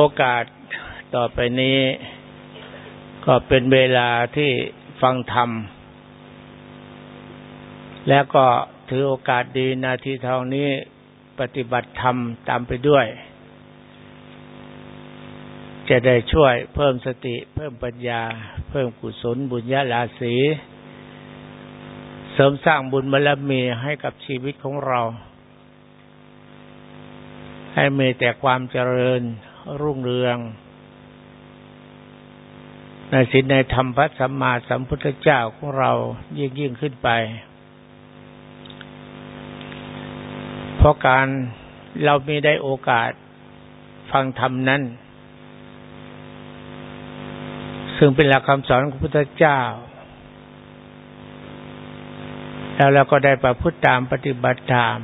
โอกาสต่อไปนี้ ก็เป็นเวลาที่ฟังธรรม แล้วก็ถือโอกาสดีนาทีทองนี้ปฏิบัติธรรมตามไปด้วย จะได้ช่วยเพิ่มสติ เพิ่มปัญญา เพิ่มกุศลบุญญาลาศีเสริมสร้างบุญบารมีให้กับชีวิตของเรา ให้มีแต่ความเจริญ รุ่งเรือง ในศีลในธรรมพระสัมมาสัมพุทธเจ้าของเรายิ่งยิ่งขึ้นไป เพราะการเรามีได้โอกาสฟังธรรมนั้น ซึ่งเป็นหลักคำสอนของพระพุทธเจ้า แล้วเราก็ได้ประพฤติตามปฏิบัติตาม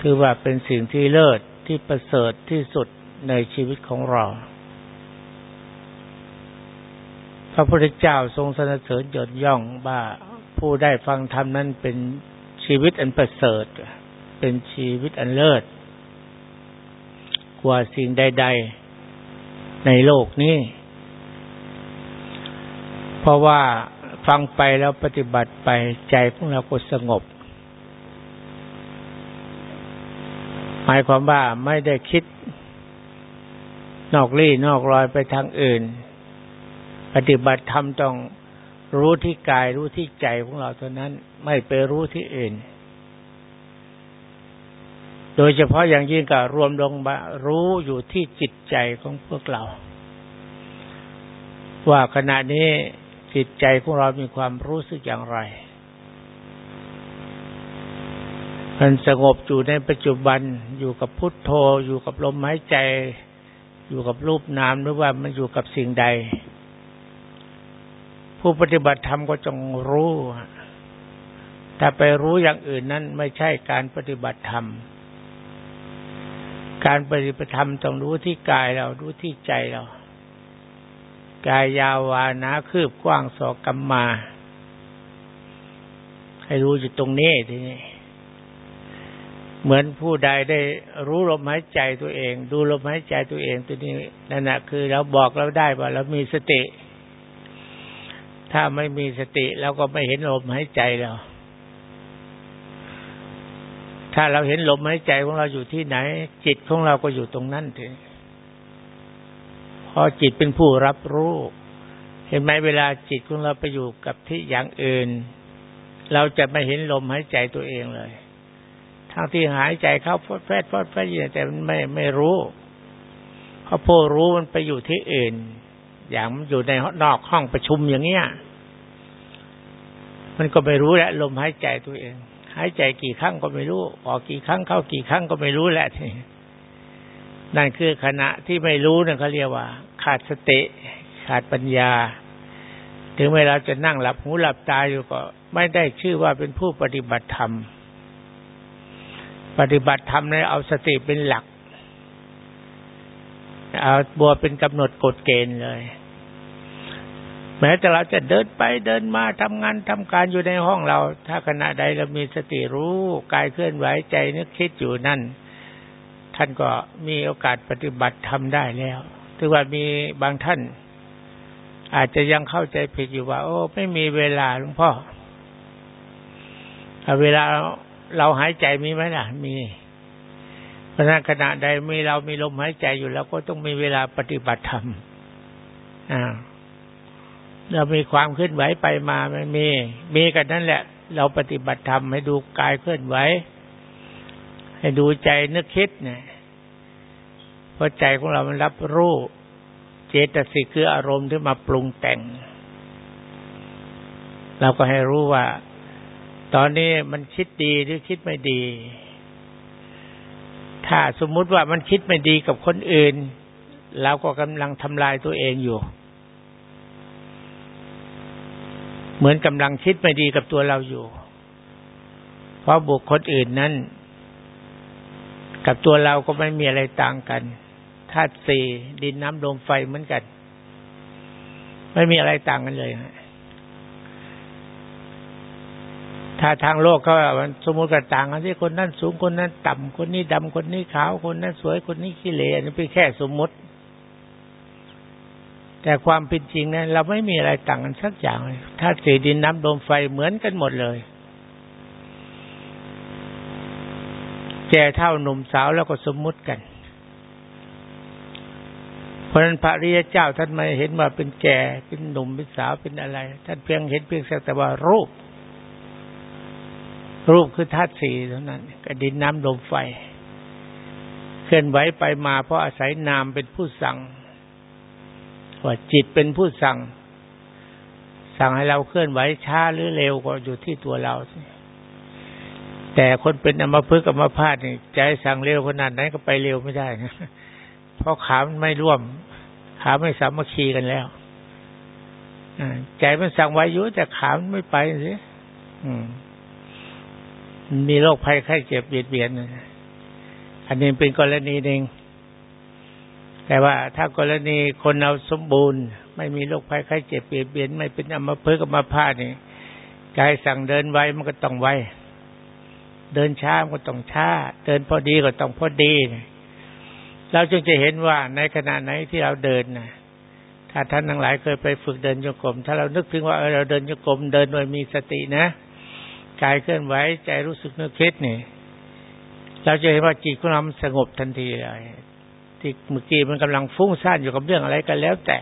คือว่าเป็นสิ่งที่เลิศที่ประเสริฐที่สุด ในชีวิตของเรา พระพุทธเจ้าทรงสรรเสริญยดย่องว่าผู้ได้ฟังธรรมนั้นเป็นชีวิตอันประเสริฐ เป็นชีวิตอันเลิศ กว่าสิ่งใด ๆ ในโลกนี้ เพราะว่าฟังไปแล้วปฏิบัติไปใจของเราก็สงบ หมายความว่าไม่ได้คิด นอกลี่นอกรอยไปทางอื่น ปฏิบัติธรรมต้องรู้ที่กายรู้ที่ใจของเราเท่านั้น ไม่ไปรู้ที่อื่น โดยเฉพาะอย่างยิ่งก็รวมลงมารู้อยู่ที่จิตใจของพวกเรา ว่าขณะนี้จิตใจของเรามีความรู้สึกอย่างไร มันสงบอยู่ในปัจจุบันอยู่กับพุทโธอยู่กับลมหายใจ อยู่กับรูปนามหรือว่ามันอยู่กับสิ่งใด ผู้ปฏิบัติธรรมก็จงรู้ ถ้าไปรู้อย่างอื่นนั้นไม่ใช่การปฏิบัติธรรม การปฏิบัติธรรมต้องรู้ที่กายเรารู้ที่ใจเรา กายยาวานาคืบกว้างสอกกรรมมา ให้รู้อยู่ตรงนี้ทีนี้ เหมือนผู้ใดได้รู้ลมหายใจตัวเอง ดูลมหายใจตัวเองตัวนี้นั่นแหะคือเราบอกเราได้ว่าเรามีสติ ถ้าไม่มีสติเราก็ไม่เห็นลมหายใจเราถ้าเราเห็นลมหายใจของเราอยู่ที่ไหน จิตของเราก็อยู่ตรงนั้นถึงพอจิตเป็นผู้รับรู้ เห็นไหมเวลาจิตของเราไปอยู่กับที่อย่างอื่น เราจะไม่เห็นลมหายใจตัวเองเลย ทั้งที่หายใจเข้าฟอดแฟดฟอดแฟดอยู่แต่มันไม่ไม่รู้เพราะผู้รู้มันไปอยู่ที่อื่น อย่างมันอยู่ในนอกห้องประชุมอย่างเงี้ยมันก็ไม่รู้แหละ ลมหายใจตัวเอง หายใจกี่ครั้งก็ไม่รู้ ออกกี่ครั้งเข้ากี่ครั้งก็ไม่รู้แหละทีนั่นคือขณะที่ไม่รู้นั่นเขาเรียกว่า ขาดสติ ขาดปัญญา ถึงเวลาจะนั่งหลับหูหลับตาอยู่ก็ ไม่ได้ชื่อว่าเป็นผู้ปฏิบัติธรรม ปฏิบัติธรรมเนี่ยเอาสติเป็นหลัก เอาบัวเป็นกำหนดกฎเกณฑ์เลย แม้แต่เราจะเดินไปเดินมาทำงานทำการอยู่ในห้องเรา ถ้าขณะใดเรามีสติรู้กายเคลื่อนไหวใจนึกคิดอยู่นั่น ท่านก็มีโอกาสปฏิบัติทำได้แล้วถือว่ามีบางท่าน อาจจะยังเข้าใจผิดอยู่ว่า โอ้ ไม่มีเวลาหลวงพ่อเวลา เราหายใจมีไหมล่ะ มีเพราะนั้นขณะใดมีเรามีลมหายใจอยู่แล้วก็ต้องมีเวลาปฏิบัติธรรมอ่าเรามีความเคลื่อนไหวไปมาไม่มี มีกันนั่นแหละ เราปฏิบัติธรรมให้ดูกายเคลื่อนไหว ให้ดูใจนึกคิดเนี่ยเพราะใจของเรามันรับรู้เจตสิกคืออารมณ์ที่มาปรุงแต่ง เราก็ให้รู้ว่า ตอนนี้มันคิดดีหรือคิดไม่ดี ถ้าสมมุติว่ามันคิดไม่ดีกับคนอื่นเราก็กำลังทำลายตัวเองอยู่ เหมือนกำลังคิดไม่ดีกับตัวเราอยู่ เพราะบุคคลอื่นนั้น กับตัวเราก็ไม่มีอะไรต่างกันธาตุสี่ดินน้ำลมไฟเหมือนกัน ไม่มีอะไรต่างกันเลยฮะ ถ้าทางโลกเขาสมมติกันต่างกันที่คนนั้นสูงคนนั้นต่ำคนนี้ดำคนนี้ขาวคนนั้นสวยคนนี้ขี้เหร่อันนี้เป็นแค่สมมติ แต่ความเป็นจริงนะเราไม่มีอะไรต่างกันสักอย่างถ้าสีดินน้ำลมไฟเหมือนกันหมดเลยแก่เท่าหนุ่มสาวแล้วก็สมมุติกัน เพราะนั้นพระริยเจ้าท่านไม่เห็นว่าเป็นแก่เป็นหนุ่มเป็นสาวเป็นอะไร ท่านเพียงเห็นเพียงแต่ว่ารูป รูปคือธาตุสี่เท่านั้นกระดินน้ำลมไฟ เคลื่อนไหวไปมาเพราะอาศัยนามเป็นผู้สั่งว่าจิตเป็นผู้สั่ง สั่งให้เราเคลื่อนไหวช้าหรือเร็วก็อยู่ที่ตัวเรา แต่คนเป็นอมภพกรรมพาดนี่ใจสั่งเร็วขนาดไหนก็ไปเร็วไม่ได้นะเพราะขามันไม่ร่วม ขาไม่สามัคคีกันแล้วใจมันสั่งไว้ยู่แต่ขามันไม่ไปสิมี มีโรคภัยไข้เจ็บเบียดเบียนอันนี้เป็นกรณีหนึ่งแต่ว่าถ้ากรณีคนเราสมบูรณ์ ไม่มีโรคภัยไข้เจ็บเบียดเบียน ไม่เป็นอัมพฤกษ์อัมพาตนี่ใจสั่งเดินไวมันก็ต้องไวเดินช้าก็ต้องช้า เดินพอดีก็ต้องพอดี เราจึงจะเห็นว่าในขณะไหนที่เราเดินนะถ้าท่านทั้งหลายเคยไปฝึกเดินโยกลมถ้าเรานึกถึงว่าเออเราเดินโยกลมเดินโดยมีสตินะ กายเคลื่อนไหวใจรู้สึกนึกคิดนี่เราจะเห็นว่าจิตของเราสงบทันทีเลยที่เมื่อกี้มันกำลังฟุ้งซ่านอยู่กับเรื่องอะไรกันแล้ว แต่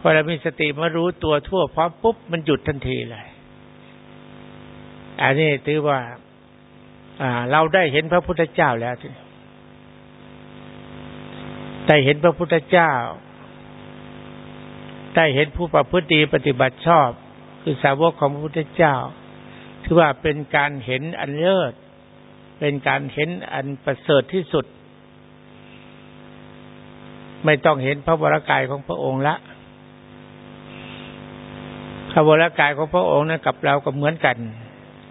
พอเรามีสติมารู้ตัวทั่วพร้อมปุ๊บมันหยุดทันทีเลย อันนี้ถือว่าเราได้เห็นพระพุทธเจ้าแล้วได้เห็นพระพุทธเจ้า ได้เห็นผู้ประพฤติดีปฏิบัติชอบ คือสาวกของพระพุทธเจ้า ถือว่าเป็นการเห็นอันเลิศเป็นการเห็นอันประเสริฐที่สุด ไม่ต้องเห็นพระวรากายของพระองค์ละพระวรากายของพระองค์นั้นกับเราก็เหมือนกัน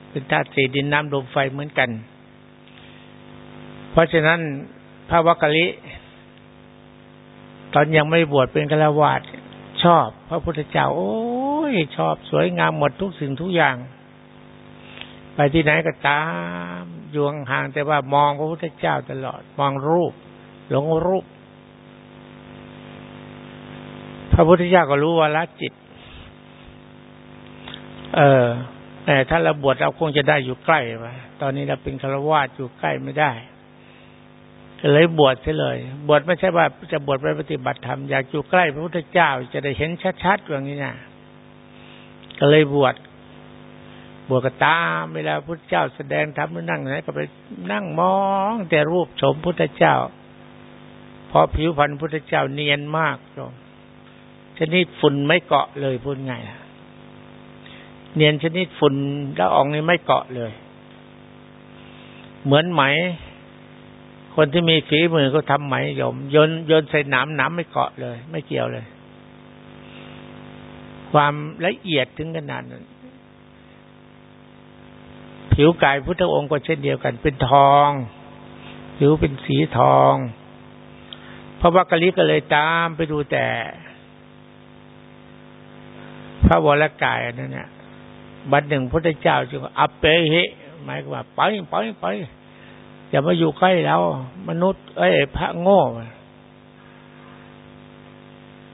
เป็นธาตุสี่ดินน้ำลมไฟเหมือนกัน เพราะฉะนั้นพระวักกะลิตอนยังไม่บวชเป็นฆราวาสชอบ พระพุทธเจ้า โอ้ยชอบสวยงามหมดทุกสิ่งทุกอย่าง ไปที่ไหนก็ตามยู่ห่างแต่ว่ามองพระพุทธเจ้าตลอด มองรูป หลงรูป พระพุทธเจ้าก็รู้ว่าละจิต เออแต่ถ้าเราบวชเราคงจะได้อยู่ใกล้ไปตอนนี้เราเป็นฆราวาสอยู่ใกล้ไม่ได้ก็เลยบวชเสียเลย บวชไม่ใช่ว่าจะบวชไปปฏิบัติธรรมอยากอยู่ใกล้พระพุทธเจ้า จะได้เห็นชัดๆอย่างนี้นะก็เลยบวช บวชก็ตามเวลาพุทธเจ้าแสดงธรรมนั่งไหนก็ไปนั่งมอง แต่รูปชมพุทธเจ้าเพราะผิวพรรณพุทธเจ้าเนียนมากโยมชนิดฝุ่นไม่เกาะเลยพูดไงล่ะเนียนชนิดฝุ่นละอองนี่ไม่เกาะเลย เหมือนไหม คนที่มีฝีมือก็ทำไหมยมโยนโยนใส่หนามหนามไม่เกาะเลย ไม่เกี่ยวเลย ความละเอียดถึงขนาดนั้น ผิวกายพุทธองค์ก็เช่นเดียวกัน เป็นทอง ผิวเป็นสีทองพระวักกะลิก็เลยตามไปดูแต่ พระวรกายนั่นเนี่ยบัดหนึ่งพระเจ้าจึงอัปเปหิ หมายว่าไปไปไปอย่ามาอยู่ใกล้เรามนุษย์ เอ้ยพระโง่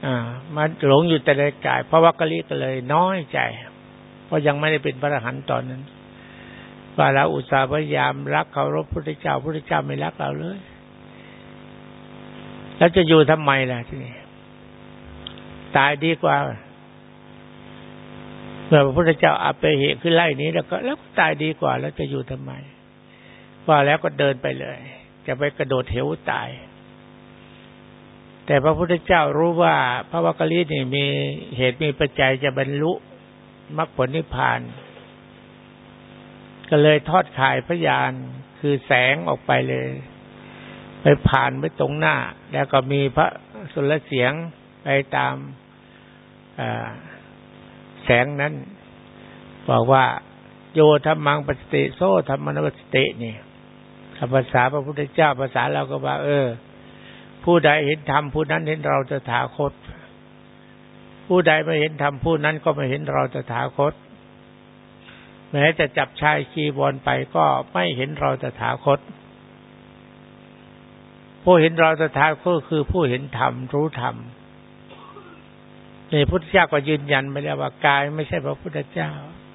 อ่ามาหลงอยู่แต่ในกาย พระวักกะลิก็เลยน้อยใจ เพราะยังไม่ได้เป็นพระอรหันต์ตอนนั้น ว่าเราอุตส่าห์พยายามรักเคารพพระเจ้าพระเจ้าไม่รักเราเลย แล้วจะอยู่ทำไมล่ะทีนี้ตายดีกว่าเมื่อพระพุทธเจ้าอาเปเหขึ้นไล่นี้ แล้วก็แล้วตายดีกว่า แล้วจะอยู่ทำไม ว่าแล้วก็เดินไปเลย จะไปกระโดดเหวตาย แต่พระพุทธเจ้ารู้ว่า พระวักกะลีนี่มีเหตุมีปัจจัยจะบรรลุมรรคผลนิพพาน ก็เลยทอดขายพยาน คือแสงออกไปเลย ไปผ่านไปตรงหน้า แล้วก็มีพระสุรเสียงไปตามาแสงนั้น บอกว่า โยธรรมังปสติโซธรรมนปสตินี่ภาษาพระพุทธเจ้าภาษาเราก็ว่า เออ ผู้ใดเห็นธรรมผู้นั้นเห็นเราจะถาคต ผู้ใดไม่เห็นธรรมผู้นั้นก็ไม่เห็นเราจะถาคต แม้จะจับชายชีบอลไปก็ไม่เห็นเราจะถาคต ผู้เห็นเราจะถาคตคือผู้เห็นธรรมรู้ธรรมในพุทธเจ้าก็ยืนยันไปแล้วว่ากายไม่ใช่พระพุทธเจ้า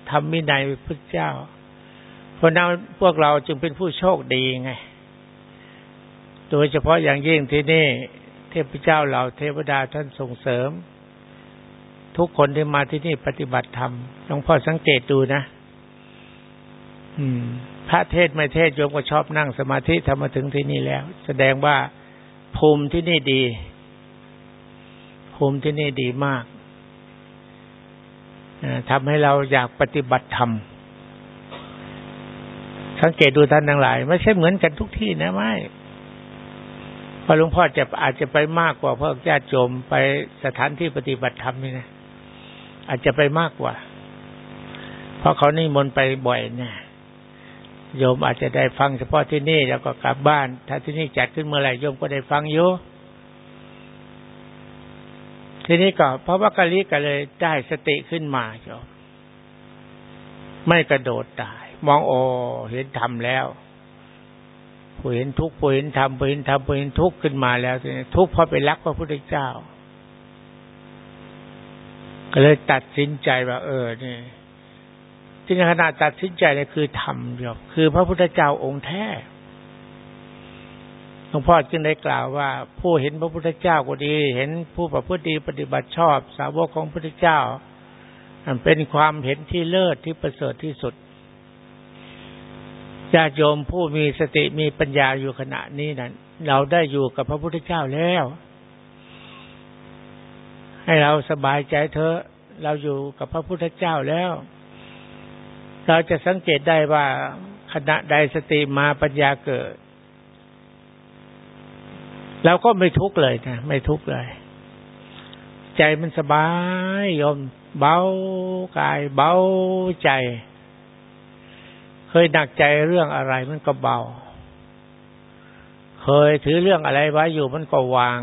ทำมินัยพุทธเจ้า เพราะนั้นพวกเราจึงเป็นผู้โชคดีไง โดยเฉพาะอย่างยิ่งที่นี่ เทพเจ้าเราเทวดาท่านส่งเสริม ทุกคนที่มาที่นี่ปฏิบัติธรรมหลวงพ่อสังเกตดูนะ อืม พระเทศไม่เทศโยมก็ชอบนั่งสมาธิทำมาถึงที่นี่แล้ว แสดงว่าภูมิที่นี่ดี ภูมิที่นี่ดีมากทำให้เราอยากปฏิบัติธรรมสังเกตดูท่านทั้งหลาย ไม่ใช่เหมือนกันทุกที่นะไม่พอหลวงพ่อจะอาจจะไปมากกว่าพวกญาติโยมไปสถานที่ปฏิบัติธรรมนี่นะอาจจะไปมากกว่า เพราะเขานี่มนไปบ่อยเนี่ย โยมอาจจะได้ฟังเฉพาะที่นี่แล้วก็กลับบ้าน ถ้าที่นี่จัดขึ้นเมื่อไหร่โยมก็ได้ฟังอยู่ทีนี้ก็พระวักกะลิก็เลยได้สติขึ้นมาโยมไม่กระโดดตาย มองโอเห็นธรรมแล้วผู้เห็นทุกข์ผู้เห็นธรรมผู้เห็นธรรมผู้เห็นทุกข์ขึ้นมาแล้วทีนี้ทุกข์เพราะไปรักพระพุทธเจ้า ก็เลยตัดสินใจว่า เออเนี่ย ที่ในขณะตัดสินใจเลยคือธรรมโยมคือพระพุทธเจ้าองค์แท้หลวงพ่อจึงได้กล่าวว่า ผู้เห็นพระพุทธเจ้าก็ดี เห็นผู้ประพฤติดีปฏิบัติชอบ สาวกของพระพุทธเจ้ามันเป็นความเห็นที่เลิศที่ประเสริฐที่สุดญาติโยมผู้มีสติมีปัญญาอยู่ขณะนี้นั้นเราได้อยู่กับพระพุทธเจ้าแล้ว ให้เราสบายใจเถอะ เราอยู่กับพระพุทธเจ้าแล้ว เราจะสังเกตได้ว่าขณะใดสติมาปัญญาเกิดเราก็ไม่ทุกข์เลยนะไม่ทุกข์เลย ใจมันสบายยมเบากายเบาใจ เคยหนักใจเรื่องอะไรมันก็เบา เคยถือเรื่องอะไรไว้อยู่มันก็วาง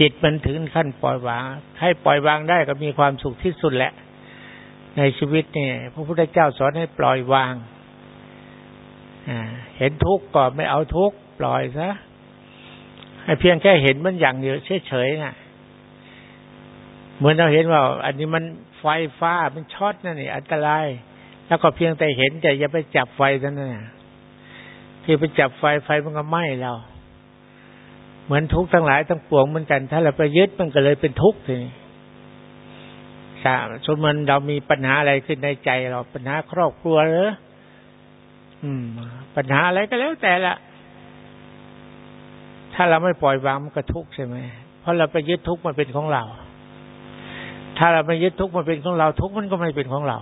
จิตมันถึงขั้นปล่อยวาง ให้ปล่อยวางได้ก็มีความสุขที่สุดแหละ ในชีวิตเนี่ยพระพุทธเจ้าสอนให้ปล่อยวางเห็นทุกข์ก็ไม่เอาทุกข์ปล่อยซะให้เพียงแค่เห็นมันอย่างเดียวเฉยๆนะเหมือนเราเห็นว่า อันนี้มันไฟฟ้ามันช็อตนั่นนี่อันตราย แล้วก็เพียงแต่เห็นแต่อย่าไปจับไฟนั่นนะที่ไปจับไฟไฟมันก็ไหม้เรา เหมือนทุกข์ทั้งหลายทั้งปวงเหมือนกัน ถ้าเราไปยึดมันก็เลยเป็นทุกข์ทีนี้ สมมติเรามีปัญหาอะไรขึ้นในใจ เราปัญหาครอบครัวหรืออืมปัญหาอะไรก็แล้วแต่ละ ถ้าเราไม่ปล่อยวางมันก็ทุกข์ใช่ไหมเพราะเราไปยึดทุกข์มันเป็นของเรา ถ้าเราไม่ยึดทุกข์มันเป็นของเรา ทุกข์มันก็ไม่เป็นของเรา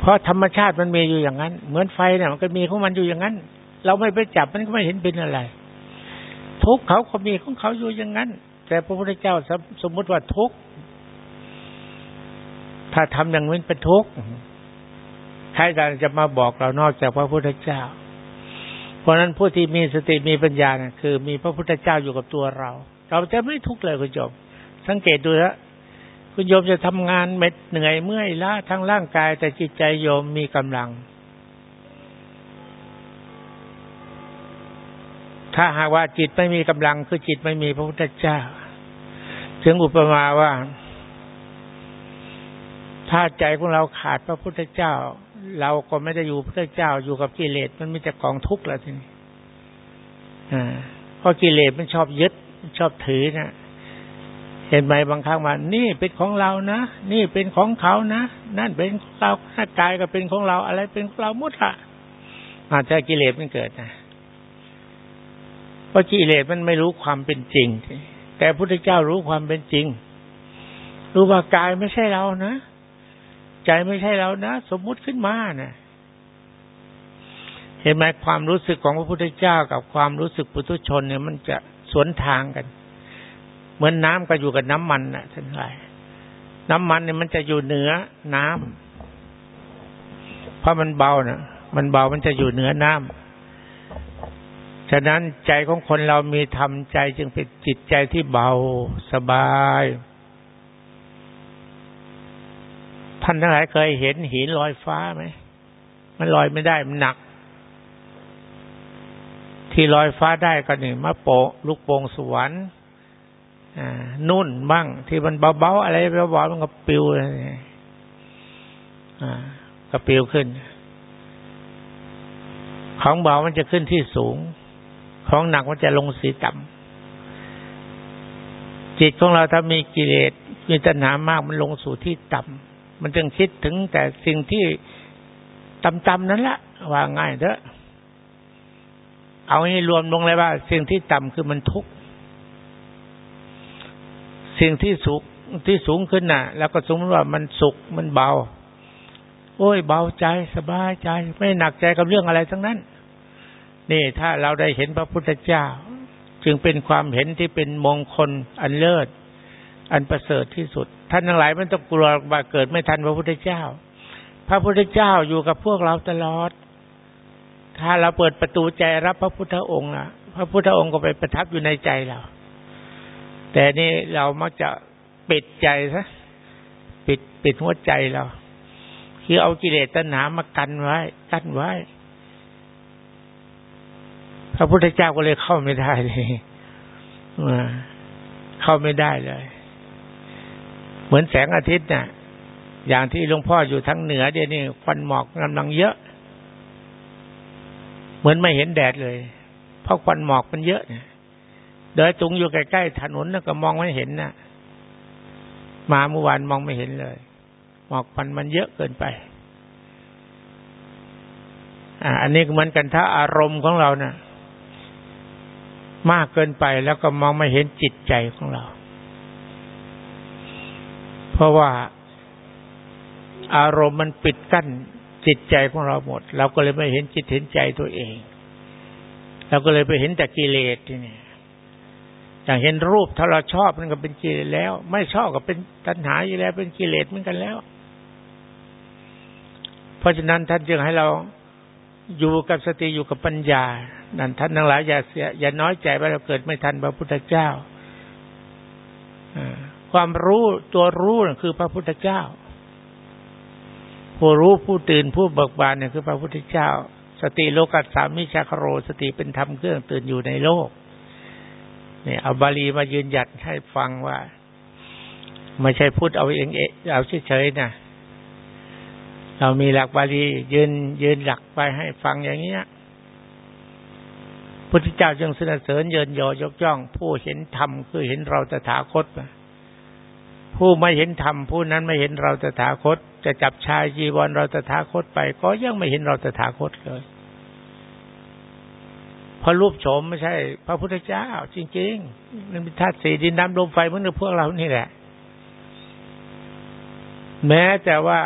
เพราะธรรมชาติมันมีอยู่อย่างนั้น เหมือนไฟเนี่ยมันก็มีของมันอยู่อย่างนั้น เราไม่ไปจับมันก็ไม่เห็นเป็นอะไร ทุกข์เขาก็มีของเขาอยู่อย่างนั้น แต่พระพุทธเจ้าสมมติว่าทุกข์ถ้าทำอย่างนั้นเป็นทุกข์ใครจะมาบอกเรานอกจากพระพุทธเจ้า เพราะนั้นผู้ที่มีสติมีปัญญาเนี่ยคือ มีพระพุทธเจ้าอยู่กับตัวเรา เราจะไม่ทุกข์เลยคุณโยมสังเกตดูนะคุณโยมจะทำงานเม็ดเหนื่อยเมื่อยล้าทั้งร่างกาย แต่จิตใจโยมมีกำลัง ถ้าหากว่าจิตไม่มีกำลังคือจิตไม่มีพระพุทธเจ้า ถึงอุปมาว่า ถ้าใจของเราขาดพระพุทธเจ้า เราก็ไม่ได้อยู่พระเจ้าอยู่กับกิเลสมันมีแต่กองทุกข์แล้วทีนี้อ่าเพราะกิเลสมันชอบยึดชอบถือนะเห็นไหมบางครั้งว่านี่เป็นของเรานะนี่เป็นของเขานะนั่นเป็นของเราถ้ากายก็เป็นของเราอะไรเป็นของเราหมดละอาจจะกิเลสมันเกิดนะ เพราะกิเลสมันไม่รู้ความเป็นจริง แต่พระพุทธเจ้ารู้ความเป็นจริง รู้ว่ากายไม่ใช่เรานะใจไม่ใช่เรานะสมมุติขึ้นมานะเห็นไหมความรู้สึกของพระพุทธเจ้ากับความรู้สึกปุถุชนเนี่ย มันจะสวนทางกัน เหมือนน้ำก็อยู่กับน้ำมันนะท่านหลายน้ำมันเนี่ยมันจะอยู่เหนือน้ำเพราะมันเบานะมันเบามันจะอยู่เหนือน้ำ ฉะนั้นใจของคนเรามีธรรมใจจึงเป็นจิตใจที่เบาสบาย ท่านทั้งหลายเคยเห็นหินลอยฟ้าไหม มันลอยไม่ได้มันหนัก ที่ลอยฟ้าได้ก็หนี่งมะโปะลูกโป่งสวรรค์นุ่นบ้าง ที่มันเบาๆอะไรเบาๆมันก็ปิวเลยก็ปิวขึ้น ของเบามันจะขึ้นที่สูง ของหนักมันจะลงสีต่ำจิตของเราถ้ามีกิเลสมีตัณหามากมันลงสู่ที่ต่ำมันจึงคิดถึงแต่สิ่งที่ต่ำๆนั่นแหละว่าง่ายเถอะเอาให้รวมลงเลยว่า สิ่งที่ต่ำคือมันทุกข์สิ่งที่สุขที่สูงขึ้นน่ะ แล้วก็สมมติว่ามันสุขมันเบา โอ้ยเบาใจสบายใจ ไม่หนักใจกับเรื่องอะไรทั้งนั้น นี่ถ้าเราได้เห็นพระพุทธเจ้า จึงเป็นความเห็นที่เป็นมงคลอันเลิศ อันประเสริฐที่สุด ท่านทั้งหลายไม่ต้องกลัวว่าเกิดไม่ทันพระพุทธเจ้า พระพุทธเจ้าอยู่กับพวกเราตลอด ถ้าเราเปิดประตูใจรับพระพุทธองค์อะ พระพุทธองค์ก็ไปประทับอยู่ในใจเรา แต่นี่เรามักจะปิดใจซะปิดปิดหัวใจเราคือเอากิเลสตัณหามากันไว้กั้นไว้ พระพุทธเจ้าก็เลยเข้าไม่ได้เลยเข้าไม่ได้เลย เหมือนแสงอาทิตย์นะ่ะ อย่างที่หลวงพ่ออยู่ทั้งเหนือเดี๋ยวนี้ควันหมอกกำลังเยอะ เหมือนไม่เห็นแดดเลย เพราะควันหมอกมันเยอะเนี่ยเดินตุงอยู่ใกล้ๆถนนก็มองไม่เห็นน่ะ มาเมื่อวานมองไม่เห็นเลย หมอกควันมันเยอะเกินไปอ่าอันนี้เหมือนกันถ้าอารมณ์ของเรานะ่ะ มากเกินไปแล้วก็มองไม่เห็นจิตใจของเรา เพราะว่าอารมณ์มันปิดกั้นจิตใจของเราหมด เราก็เลยไม่เห็นจิตเห็นใจตัวเอง เราก็เลยไปเห็นแต่กิเลสที่นี่อย่างเห็นรูปถ้าเราชอบมันก็เป็นกิเลสแล้ว ไม่ชอบก็เป็นตัณหาอยู่แล้ว เป็นกิเลสเหมือนกันแล้ว เพราะฉะนั้นท่านจึงให้เราอยู่กับสติอยู่กับปัญญา นั่นท่านทั้งหลายอย่าเสีย อย่าน้อยใจว่าเราเกิดไม่ทันพระพุทธเจ้าความรู้ตัวรู้คือพระพุทธเจ้า ผู้รู้ผู้ตื่นผู้เบิกบานเนี่ยคือพระพุทธเจ้า สติโลกัสสามิชาคโร สติเป็นธรรมเครื่องตื่นอยู่ในโลกเนี่ยเอาบาลีมายืนหยัดให้ฟังว่า ไม่ใช่พูดเอาเองเอเอาเฉยๆนะเรามีหลักบาลียืนยืนหลักไปให้ฟังอย่างเงี้ย พุทธเจ้าจึงสนเสริญเยินยอยกย่อง ผู้เห็นธรรมคือเห็นเราตถาคต ผู้ไม่เห็นธรรมผู้นั้นไม่เห็นเราตถาคต จะจับชายจีวรเราตถาคตไป ก็ยังไม่เห็นเราตถาคตเลยพราะรูปโฉมไม่ใช่ พระพุทธเจ้า จริง ๆ มันเป็นธาตุสี่ดินน้ำลมไฟเหมือนกับพวกเรานี่แหละ แม้แต่ว่า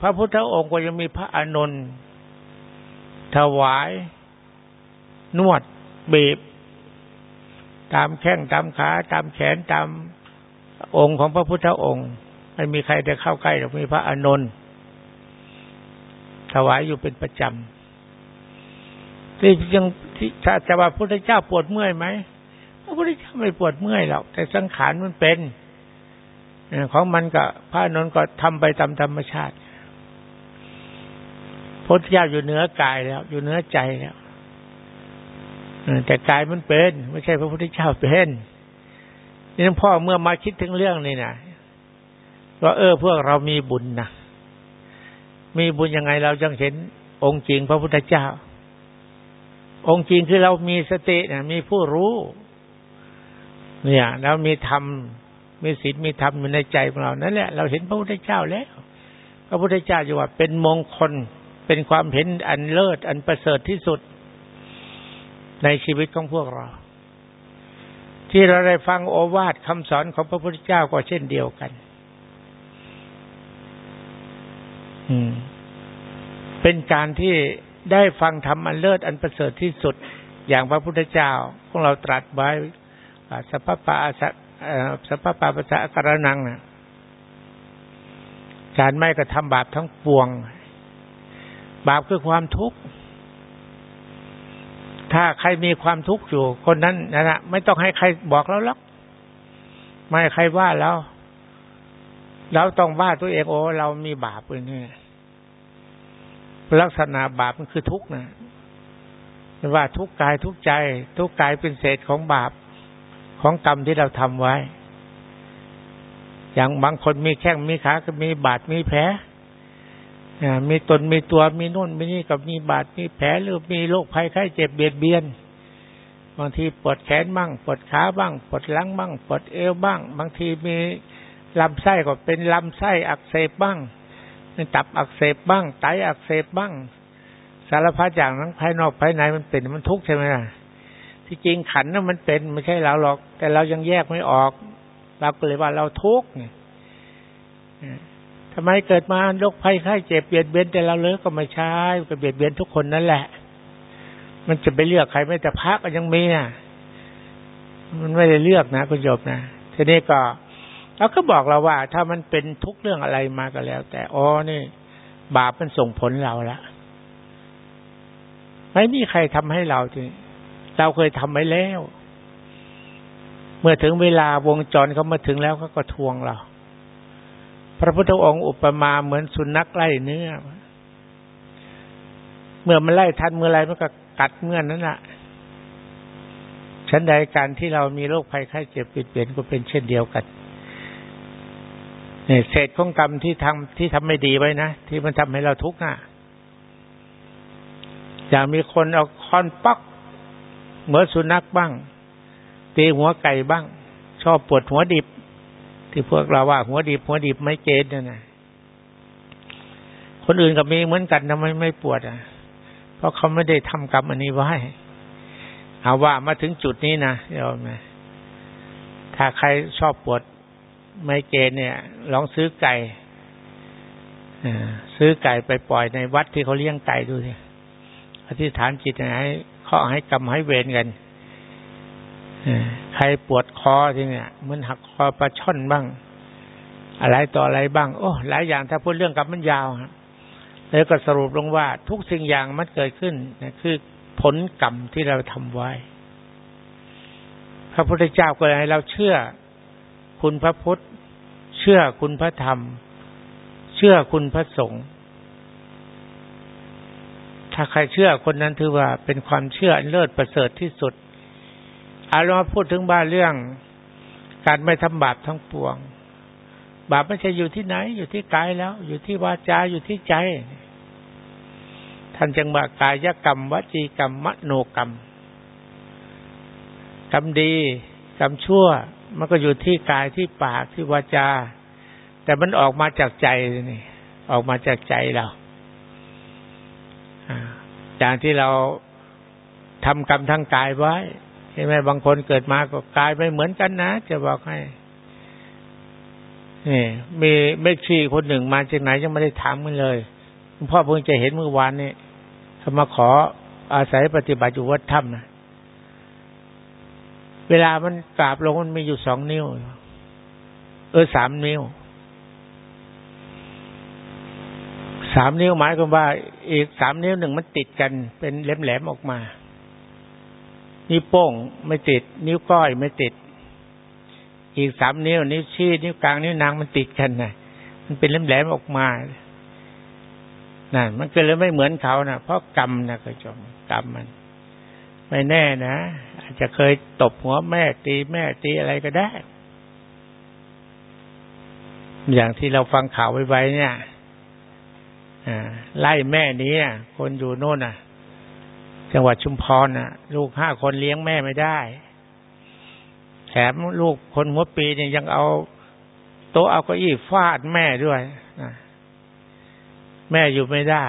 พระพุทธองค์ก็ยังมีพระอานนท์ถวาย นวด บีบ ตามแข้งตามขา ตามแขนตามองค์ของพระพุทธองค์ ไม่มีใครได้เข้าใกล้หรอกมีพระอานนท์ถวายอยู่เป็นประจำที่ยังที่ถ้าจะว่าพระพุทธเจ้าปวดเมื่อยไหมพระพุทธเจ้าไม่ปวดเมื่อยหรอกแต่สังขารมันเป็นของมันก็พระนนท์ก็ทำไปตามธรรมชาติพระพุทธเจ้าอยู่เหนือกายแล้ว อยู่เหนือใจแล้ว แต่กายมันเป็น ไม่ใช่พระพุทธเจ้าเป็นนี่พ่อเมื่อมาคิดถึงเรื่องนี้นะว่าเออพวกเรามีบุญนะมีบุญยังไงเราจึงเห็น องค์จริงพระพุทธเจ้า องค์จริงคือเรามีสติเนี่ยมีผู้รู้ เนี่ยเรามีธรรมมีศีลมีธรรมอยู่ในใจของเรานั่นแหละเราเห็นพระพุทธเจ้าแล้ว พระพุทธเจ้าอยู่ว่าเป็นมงคลเป็นความเห็นอันเลิศอันประเสริฐที่สุด ในชีวิตของพวกเรา ที่เราได้ฟังโอวาทคำสอนของพระพุทธเจ้าก็เช่นเดียวกัน อืม เป็นการที่ได้ฟังธรรมอันเลิศอันประเสริฐที่สุดอย่างพระพุทธเจ้าของเราตรัสไว้สัพพปะสัพพปะปัสสะกระนังนะการไม่กระทำบาปทั้งปวง บาปคือความทุกข์ ถ้าใครมีความทุกข์อยู่ คนนั้นนะนะไม่ต้องให้ใครบอกเราหรอกไม่ใครว่าเราเราต้องว่าตัวเองโอ้เรามีบาปเลยนี่ลักษณะบาปมันคือทุกข์นะว่าทุกกายทุกใจ ทุกกายเป็นเศษของบาปของกรรมที่เราทำไว้ อย่างบางคนมีแข้งมีขาก็มีบาดมีแผล มีตนมีตัวมีนู่นมีนี่กับมีบาดมีแผลหรือมีโรคภัยไข้เจ็บเบียดเบียน บางทีปวดแขนบ้างปวดขาบ้างปวดหลังบ้างปวดเอวบ้าง บางทีมีลำไส้ก็เป็นลำไส้อักเสบบ้างตับอักเสบบ้างไตอักเสบบ้าง สารพัดอย่างทั้งภายนอกภายในมันเป็นมันทุกข์ใช่ไหมล่ะที่จริงขันนั้นมันเป็นไม่ใช่เราหรอก แต่เรายังแยกไม่ออกเราก็เลยว่าเราทุกข์ ทำไมเกิดมาโรคภัยไข้เจ็บเบียดเบียนแต่เราเลยก็ไม่ใช่ก็เบียดเบียนทุกคนนั่นแหละ มันจะไปเลือกใครไม่แต่พระก็ยังมีอะมันไม่ได้เลือกนะคุณโยมนะทีนี้ก็เราก็บอกเราว่า ถ้ามันเป็นทุกเรื่องอะไรมาก็แล้ว แต่อ๋อนี่ บาปมันส่งผลเราละไม่มีใครทำให้เราทีเราเคยทำไว้แล้ว เมื่อถึงเวลาวงจรเขามาถึงแล้วเขาก็ทวงเรา พระพุทธองค์อุปมาเหมือนสุนัขไล่เนื้อ เมื่อมันไล่ทันเมื่อไรมันก็กัดเมื่อนนั้นแหละฉันใดการที่เรามีโรคภัยไข้เจ็บปิดเปลี่ยนก็เป็นเช่นเดียวกันเนี่ยเศษของกรรมที่ทำที่ทำไม่ดีไว้นะที่มันทำให้เราทุกข์อะอย่างมีคนเอาค้อนปักเหมือนสุนัขบ้างตีหัวไก่บ้าง ชอบปวดหัวดิบ ที่พวกเราว่าหัวดิบหัวดิบไม่เกณฑ์นะคนอื่นก็มีเหมือนกันทำไมไม่ปวดอะ เพราะเขาไม่ได้ทำกรรมอันนี้ไว้เอาว่ามาถึงจุดนี้นะเดี๋ยวนะถ้าใครชอบปวดไม่เกณฑ์เนี่ย ลองซื้อไก่ซื้อไก่ไปปล่อยในวัดที่เขาเลี้ยงไก่ดูสิอธิษฐานจิตให้ข้อให้กรรมให้เวรกัน ใครปวดคอทีเนี่ยมันหักคอปลาช่อนบ้าง อะไรต่ออะไรบ้าง โอ้หลายอย่างถ้าพูดเรื่องกรรมมันยาวครับแล้วก็สรุปลงว่าทุกสิ่งอย่างมันเกิดขึ้นนะคือผลกรรมที่เราทำไว้ พระพุทธเจ้าก็เลยให้เราเชื่อคุณพระพุทธ เชื่อคุณพระธรรม เชื่อคุณพระสงฆ์ถ้าใครเชื่อคนนั้นถือว่าเป็นความเชื่ออันเลิศประเสริฐที่สุด อาเรามาพูดถึงบ้านเรื่อง การไม่ทำบาปทั้งปวง บาปไม่ใช่อยู่ที่ไหน อยู่ที่กายแล้ว อยู่ที่วาจาอยู่ที่ใจ ท่านจึงว่ากายกรรมวจีกรรมมโนกรรม กรรมดีกรรมชั่ว มันก็อยู่ที่กายที่ปากที่วาจา แต่มันออกมาจากใจนี่ ออกมาจากใจเราอย่างที่เราทำกรรมทางกายไว้ ช่ไหมบางคนเกิดมาก็กายไม่เหมือนกันนะ จะบอกให้นี่มีเมชีคนหนึ่งมาจากไหนยังไม่ได้ถามกันเลยพ่อเพิ่งจะเห็นเมื่อวานนี้เขามาขออาศัยปฏิบัติอยู่วัดถ้ำนะเวลามันกราบลงมันมีอยู่สองนิ้ว เออสามนิ้วสามนิ้วหมายความว่า อีกสามนิ้วหนึ่งมันติดกันเป็นแหลมๆออกมา นิ้วโป้งไม่ติด นิ้วก้อยไม่ติด อีกสามนิ้ว นิ้วชี้นิ้วกลางนิ้วนางมันติดกันนะมันเป็นแหลมๆออกมานั่นมันก็เลยไม่เหมือนเขานะเพราะกรรมนะก็จมกรรมมัน ไม่แน่นะอาจจะเคยตบหัวแม่ตีแม่ตีอะไรก็ได้ อย่างที่เราฟังข่าวไว้ๆเนี่ยไล่แม่นี้คนอยู่โน่นน่ะ จังหวัดชุมพรน่ะ ลูกห้าคนเลี้ยงแม่ไม่ได้ แถมลูกคนหัวปีเนี่ยยังเอาโต๊ะเอาเก้าอี้ฟาดแม่ด้วยแม่อยู่ไม่ได้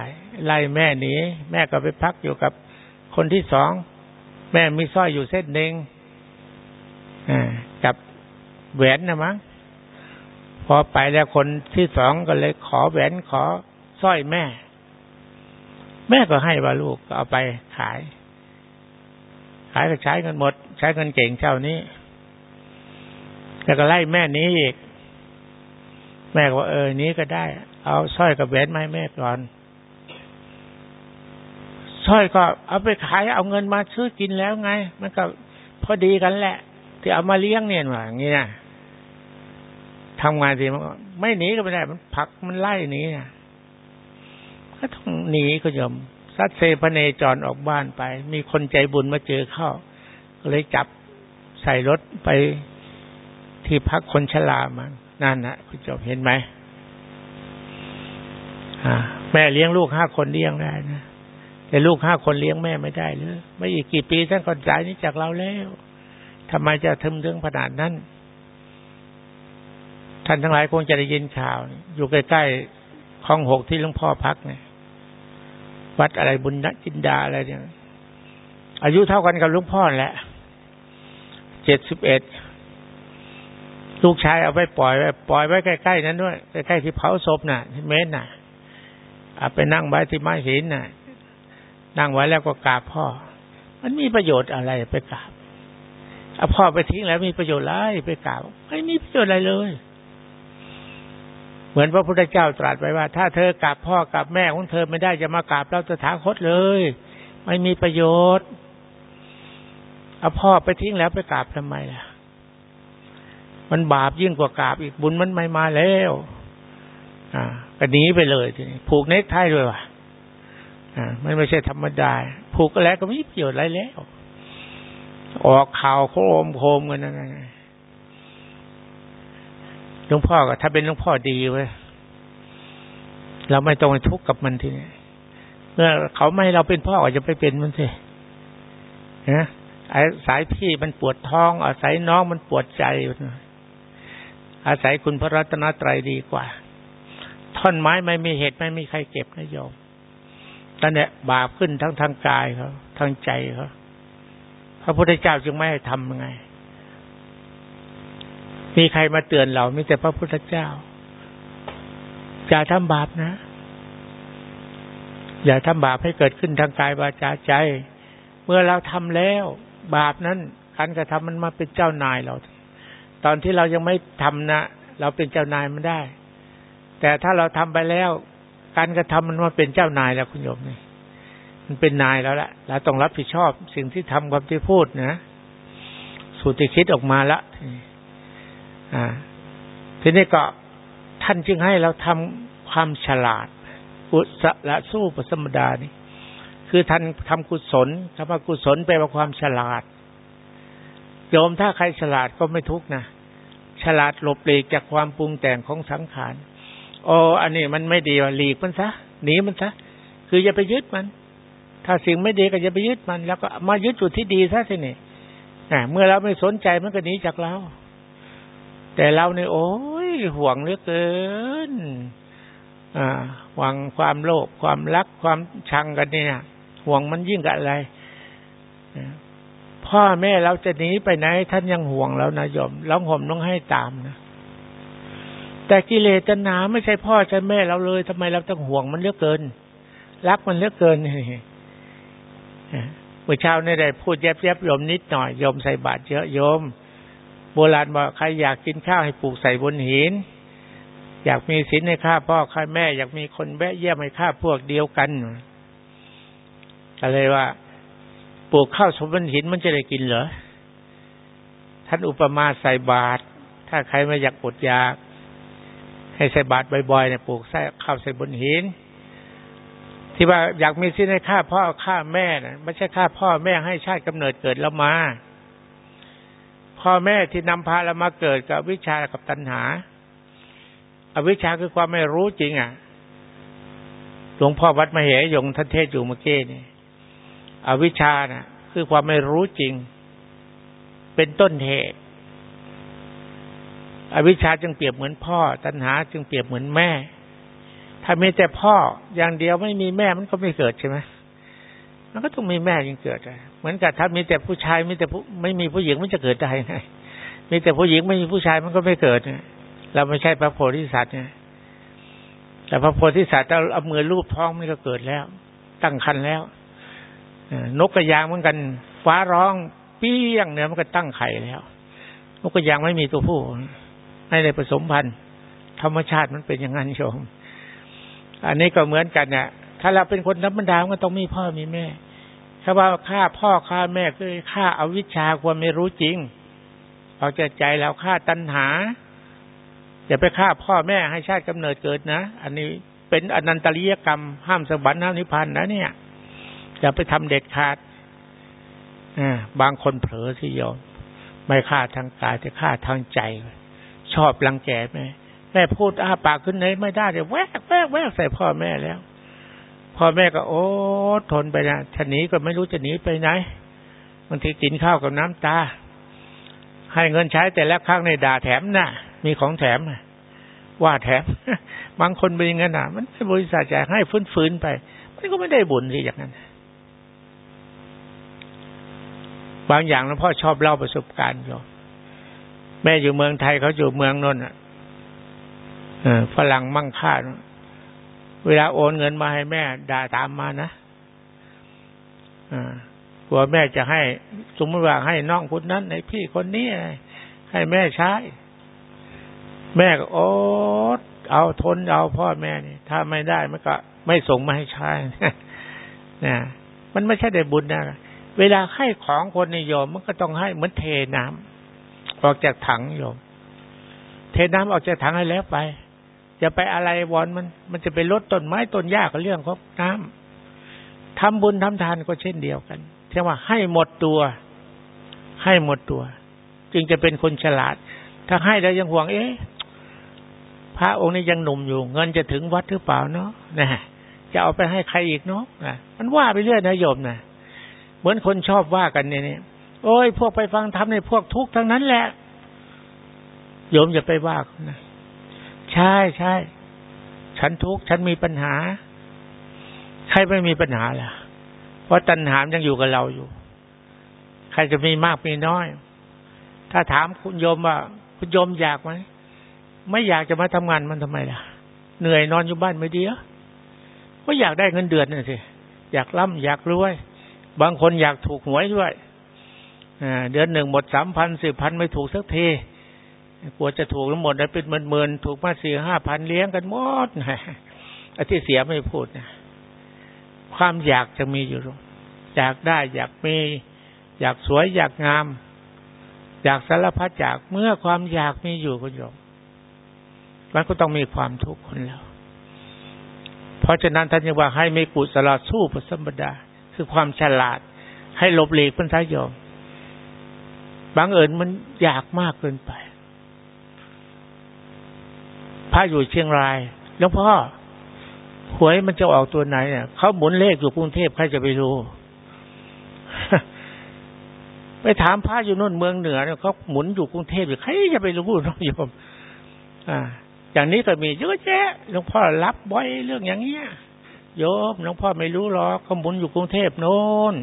ไล่แม่หนีแม่ก็ไปพักอยู่กับคนที่สองแม่มีสร้อยอยู่เส้นหนึ่งกับแหวนนะมั้งพอไปแล้วคนที่สองก็เลยขอแหวนขอสร้อยแม่ แม่ก็ให้ว่าลูกก็เอาไปขาย ขายก็ใช้เงินหมด ใช้เงินเก่งเท่านี้แล้วก็ไล่แม่นี้อีก แม่ก็ว่าเออนี้ก็ได้ เอาสร้อยกับแหวนมาให้แม่ก่อนสร้อยก็เอาไปขายเอาเงินมาซื้อกินแล้วไง มันก็พอดีกันแหละ ที่เอามาเลี้ยงเนี่ยหว่าอย่างนี้นะทำงานสิมันไม่หนีก็ไม่ได้ มันผักมันไล่หนีนะ ก็ต้องหนีก็ยมซัดเซพเนจรออกบ้านไป มีคนใจบุญมาเจอเข้า ก็เลยจับใส่รถไปที่พักคนชรามันนั่นนะคุณจบเห็นไหมแม่เลี้ยงลูกห้าคนเลี้ยงได้นะแต่ลูกห้าคนเลี้ยงแม่ไม่ได้เลยไม่อีกกี่ปีท่านก็จ่ายนี้จากเราแล้วทำไมจะทึมเรื่องขนาดนั้น ท่านทั้งหลายคงจะได้ยินข่าว อยู่ใกล้ๆคลองหกที่หลวงพ่อพักเนี่ย วัดอะไรบุญจินดาอะไรเนี่ย อายุเท่ากันกับลวงพ่อแหละเจ็ดสิบเอ็ดลูกชายเอาไปปล่อยไว้ปล่อยไว้ใกล้ๆนั้นด้วยใกล้ๆที่เผาศพน่ะที่เมนน่ะเอาไปนั่งไว้ที่ไม้หินน่ะ นั่งไว้แล้วก็กราบพ่อ มันมีประโยชน์อะไรไปกราบเอาพ่อไปทิ้งแล้วมีประโยชน์อะไรไปกราบไม่มีประโยชน์อะไรเลย เหมือนพระพุทธเจ้าตรัสไว้ว่า ถ้าเธอกราบพ่อกราบแม่ของเธอไม่ได้จะมากราบเราตถาคตเลย ไม่มีประโยชน์เอาพ่อไปทิ้งแล้วไปกราบทำไมล่ะ มันบาปยิ่งกว่ากราบอีกบุญมันไม่มาแล้ว อ่าก็หนีไปเลยทีนี้ผูกเน็กไทด้วยว่ะอ่ามันไม่ใช่ธรรมดาผูกก็แล้วก็ไม่มีประโยชน์อะไรแล้ว ออกข่าวโคมโคมกันนั่นไง หลวงพ่อก็ถ้าเป็นหลวงพ่อดีเว้ยเราไม่ต้องไปทุกข์กับมันทีนี้เมื่อเขาไม่ให้เราเป็นพ่อก็จะไปเป็นมันสินะอายพี่มันปวดท้องอาศัยน้องมันปวดใจ อาศัยคุณพระรัตนตรัยดีกว่า ท่อนไม้ไม่มีเหตุไม่มีใครเก็บนะโยมตอนเนี้ยบาปขึ้นทั้งทางกายเขาทางใจเขาพระพุทธเจ้าจึงไม่ให้ทำยังไง มีใครมาเตือนเรามีแต่พระพุทธเจ้า อย่าทำบาปนะ อย่าทำบาปให้เกิดขึ้นทางกายวาจาใจ เมื่อเราทำแล้ว บาปนั้นการกระทำมันมาเป็นเจ้านายเรา ตอนที่เรายังไม่ทำนะเราเป็นเจ้านายมันได้ แต่ถ้าเราทำไปแล้ว การกระทำมันมาเป็นเจ้านายแล้วคุณโยมนี่มันเป็นนายแล้วละเราต้องรับผิดชอบสิ่งที่ทำความที่พูดนะ สูติคิดออกมาละ อ่าทีนี้ก็ท่านจึงให้เราทำความฉลาด อุสละสู้ปสมดานี่คือท่านทำกุศลคำว่ากุศลแปลว่าความฉลาดโยมถ้าใครฉลาดก็ไม่ทุกนะฉลาดหลบหลีกจากความปรุงแต่งของสังขารโอ้อันนี้มันไม่ดีหลีกมันซะหนีมันซะคืออย่าไปยึดมัน ถ้าสิ่งไม่ดีก็อย่าไปยึดมัน แล้วก็มายึดจุดที่ดีซะสินี่เมื่อเราไม่สนใจมันก็หนีจากเรา แต่เราเนี่ยโอ้ยห่วงเหลือเกินอ่าหวังความโลภความรักความชังกันเนี่ยห่วงมันยิ่งกับอะไรพ่อแม่เราจะหนีไปไหน ท่านยังห่วงแล้วนะโยมร้องห่มต้องให้ตามนะแต่กิเลสตัณหาไม่ใช่พ่อใช่แม่เราเลยทำไมเราต้องห่วงมันเลือกเกิน รักมันเลือกเกินเมื่อเช้านี่ได้พูดแยบแยบโยมนิดหน่อยโยมใส่บาตรเยอะโยม โบราณบอกใครอยากกินข้าวให้ปลูกใส่บนหิน อยากมีศีลในข้าพ่อข้าแม่ อยากมีคนแวะเยี่ยมให้ข้าพวกเดียวกันอะไรว่าปลูกข้าวสมบนหินมันจะได้กินเหรอท่านอุปมาใส่บาตรถ้าใครไม่อยากอดอยาก ให้ใส่บาตรบ่อยๆเนี่ยปลูกใส่ข้าวใส่บนหิน ที่ว่าอยากมีสิ่งให้ข้าพ่อข้าแม่นะไม่ใช่ข้าพ่อแม่ให้ชาติกำเนิดเกิดแล้วมา พ่อแม่ที่นำพาเรามาเกิดกับวิชากับตัณหาอวิชาคือความไม่รู้จริง อะ หลวงพ่อวัดมเหยงท่านเทศอยู่เมื่อกี้นี่อวิชชานะคือความไม่รู้จริง เป็นต้นเหตุ อวิชชาจึงเปรียบเหมือนพ่อ ตัณหาจึงเปรียบเหมือนแม่ ถ้ามีแต่พ่ออย่างเดียวไม่มีแม่มันก็ไม่เกิดใช่ไหม มันก็ต้องมีแม่จึงเกิดเหมือนกับถ้ามีแต่ผู้ชายมีแต่ผู้ไม่มีผู้หญิงมันจะเกิดได้ไงมีแต่ผู้หญิงไม่มีผู้ชายมันก็ไม่เกิดเราไม่ใช่พระโพธิสัตว์ไงแต่พระโพธิสัตว์เราเอามือลูบท้องมันก็เกิดแล้ว ตั้งคันแล้วนกกระยางเหมือนกัน ฟ้าร้องเปี้ยงเนี่ยมันก็ตั้งไข่แล้ว นกกระยางไม่มีตัวผู้ไม่ได้ผสมพันธุ์ธรรมชาติมันเป็นอย่างนั้นโยมอันนี้ก็เหมือนกันเนี่ย ถ้าเราเป็นคนธรรมดาก็ต้องมีพ่อมีแม่ถ้าว่าฆ่าพ่อฆ่าแม่คือฆ่าอาวิชชาความไม่รู้จริงเอาใจใจแล้วฆ่าตัณหาอย่าไปฆ่าพ่อแม่ให้ชาติกำเนิดเกิดนะ อันนี้เป็นอนันตริยกรรม ห้ามสวรรค์ห้ามนิพพานนะเนี่ยอย่าไปทำเด็ดขาดบางคนเผลอที่ยอมไม่ฆ่าทางกายแต่ฆ่าทางใจ ชอบรังแกแม่แม่พูดอ้าปากขึ้นไหนไม่ได้เดี๋ยวแวกแวกแวกใส่พ่อแม่แล้ว พ่อแม่ก็โอ้ทนไปนะฉันหนีก็ไม่รู้จะหนีไปไหนบางทีกินข้าวกับน้ำตา ให้เงินใช้แต่ละครั้งในด่าแถมนะ่ะ มีของแถมว่าแถมบางคนเป็นอย่างนั้นะมันบริษัทจะให้ฟื้นๆไป มันก็ไม่ได้บุญสิอย่างนั้นบางอย่างหลวงพ่อชอบเล่าประสบการณ์อยู่แม่อยู่เมืองไทยเขาอยู่เมืองนนท์อะฝรั่งมั่งค่า เวลาโอนเงินมาให้แม่ด่าตามมานะกลัวแม่จะให้สมมติว่าให้น้องคนนั้นในพี่คนนี้ให้แม่ใช้ แม่ก็โอ้เอาทนเอาพ่อแม่นี่ ถ้าไม่ได้มันก็ ไม่ส่งมาให้ใช้นะมันไม่ใช่ได้บุญนะเวลาให้ของคนนิยมมันก็ต้องให้เหมือนเทน้ำออกจากถังโยม เทน้ำออกจากถังให้แล้วไป จะไปอะไรวอนมัน มันจะไปลดต้นไม้ต้นหญ้าก็เรื่องของน้ำทำบุญทำทานก็เช่นเดียวกันเรียกว่าให้หมดตัว ให้หมดตัว จึงจะเป็นคนฉลาด ถ้าให้แล้วยังห่วง เอ๊ะพระองค์นี้ยังหนุ่มอยู่ เงินจะถึงวัดหรือเปล่าเนาะนะจะเอาไปให้ใครอีกเนาะนะมันว่าไปเรื่อยนะโยมนะเหมือนคนชอบว่ากันเนี่ยโอ้ยพวกไปฟังธรรมในพวกทุกข์ทั้งนั้นแหละโยมอย่าไปว่าเขานะ ใช่ใช่ฉันทุกข์ฉันมีปัญหา ใครไม่มีปัญหาล่ะ เพราะตัณหามยังอยู่กับเราอยู่ ใครจะมีมากมีน้อย ถ้าถามคุณโยมว่า คุณโยมอยากไหมไม่อยากจะมาทำงานมันทำไมล่ะ เหนื่อยนอนอยู่บ้านไม่ดีเหรอก็อยากได้เงินเดือนน่ะสิอยากร่ำอยากรวย บางคนอยากถูกหวยด้วยเดือนหนึ่งหมดสามพันสิบพันไม่ถูกสักที กลัวจะถูกทั้งหมดนะเป็นหมื่นๆถูกมาสี่ห้าพันเลี้ยงกันหมดนะไอ้ที่เสียไม่พูดนะความอยากจะมีอยู่อยากได้ อยากมี อยากสวย อยากงาม อยากสารพัดอยากเมื่อความอยากมีอยู่ก็ยมมันก็ต้องมีความทุกข์คนแล้วเพราะฉะนั้นท่านยังว่าให้ไมีกุศลสู้ปสัมบดา คือความฉลาด ให้หลบหลีกพันทายอมบางเอิญมันอยากมากเกินไป พระอยู่เชียงรายแล้วพ่อหวยมันจะออกตัวไหนเนี่ยเขาหมุนเลขอยู่กรุงเทพใครจะไปรู้ไปถามพระอยู่นู่นเมืองเหนือเนี่ยเขาหมุนอยู่กรุงเทพอยู่ใครจะไปรู้น้องโยมอ่า อย่างนี้ก็มีเยอะแยะหลวงพ่อรับไว้เรื่องอย่างเงี้ยโยมหลวงพ่อไม่รู้หรอกเขาหมุนอยู่กรุงเทพโน้น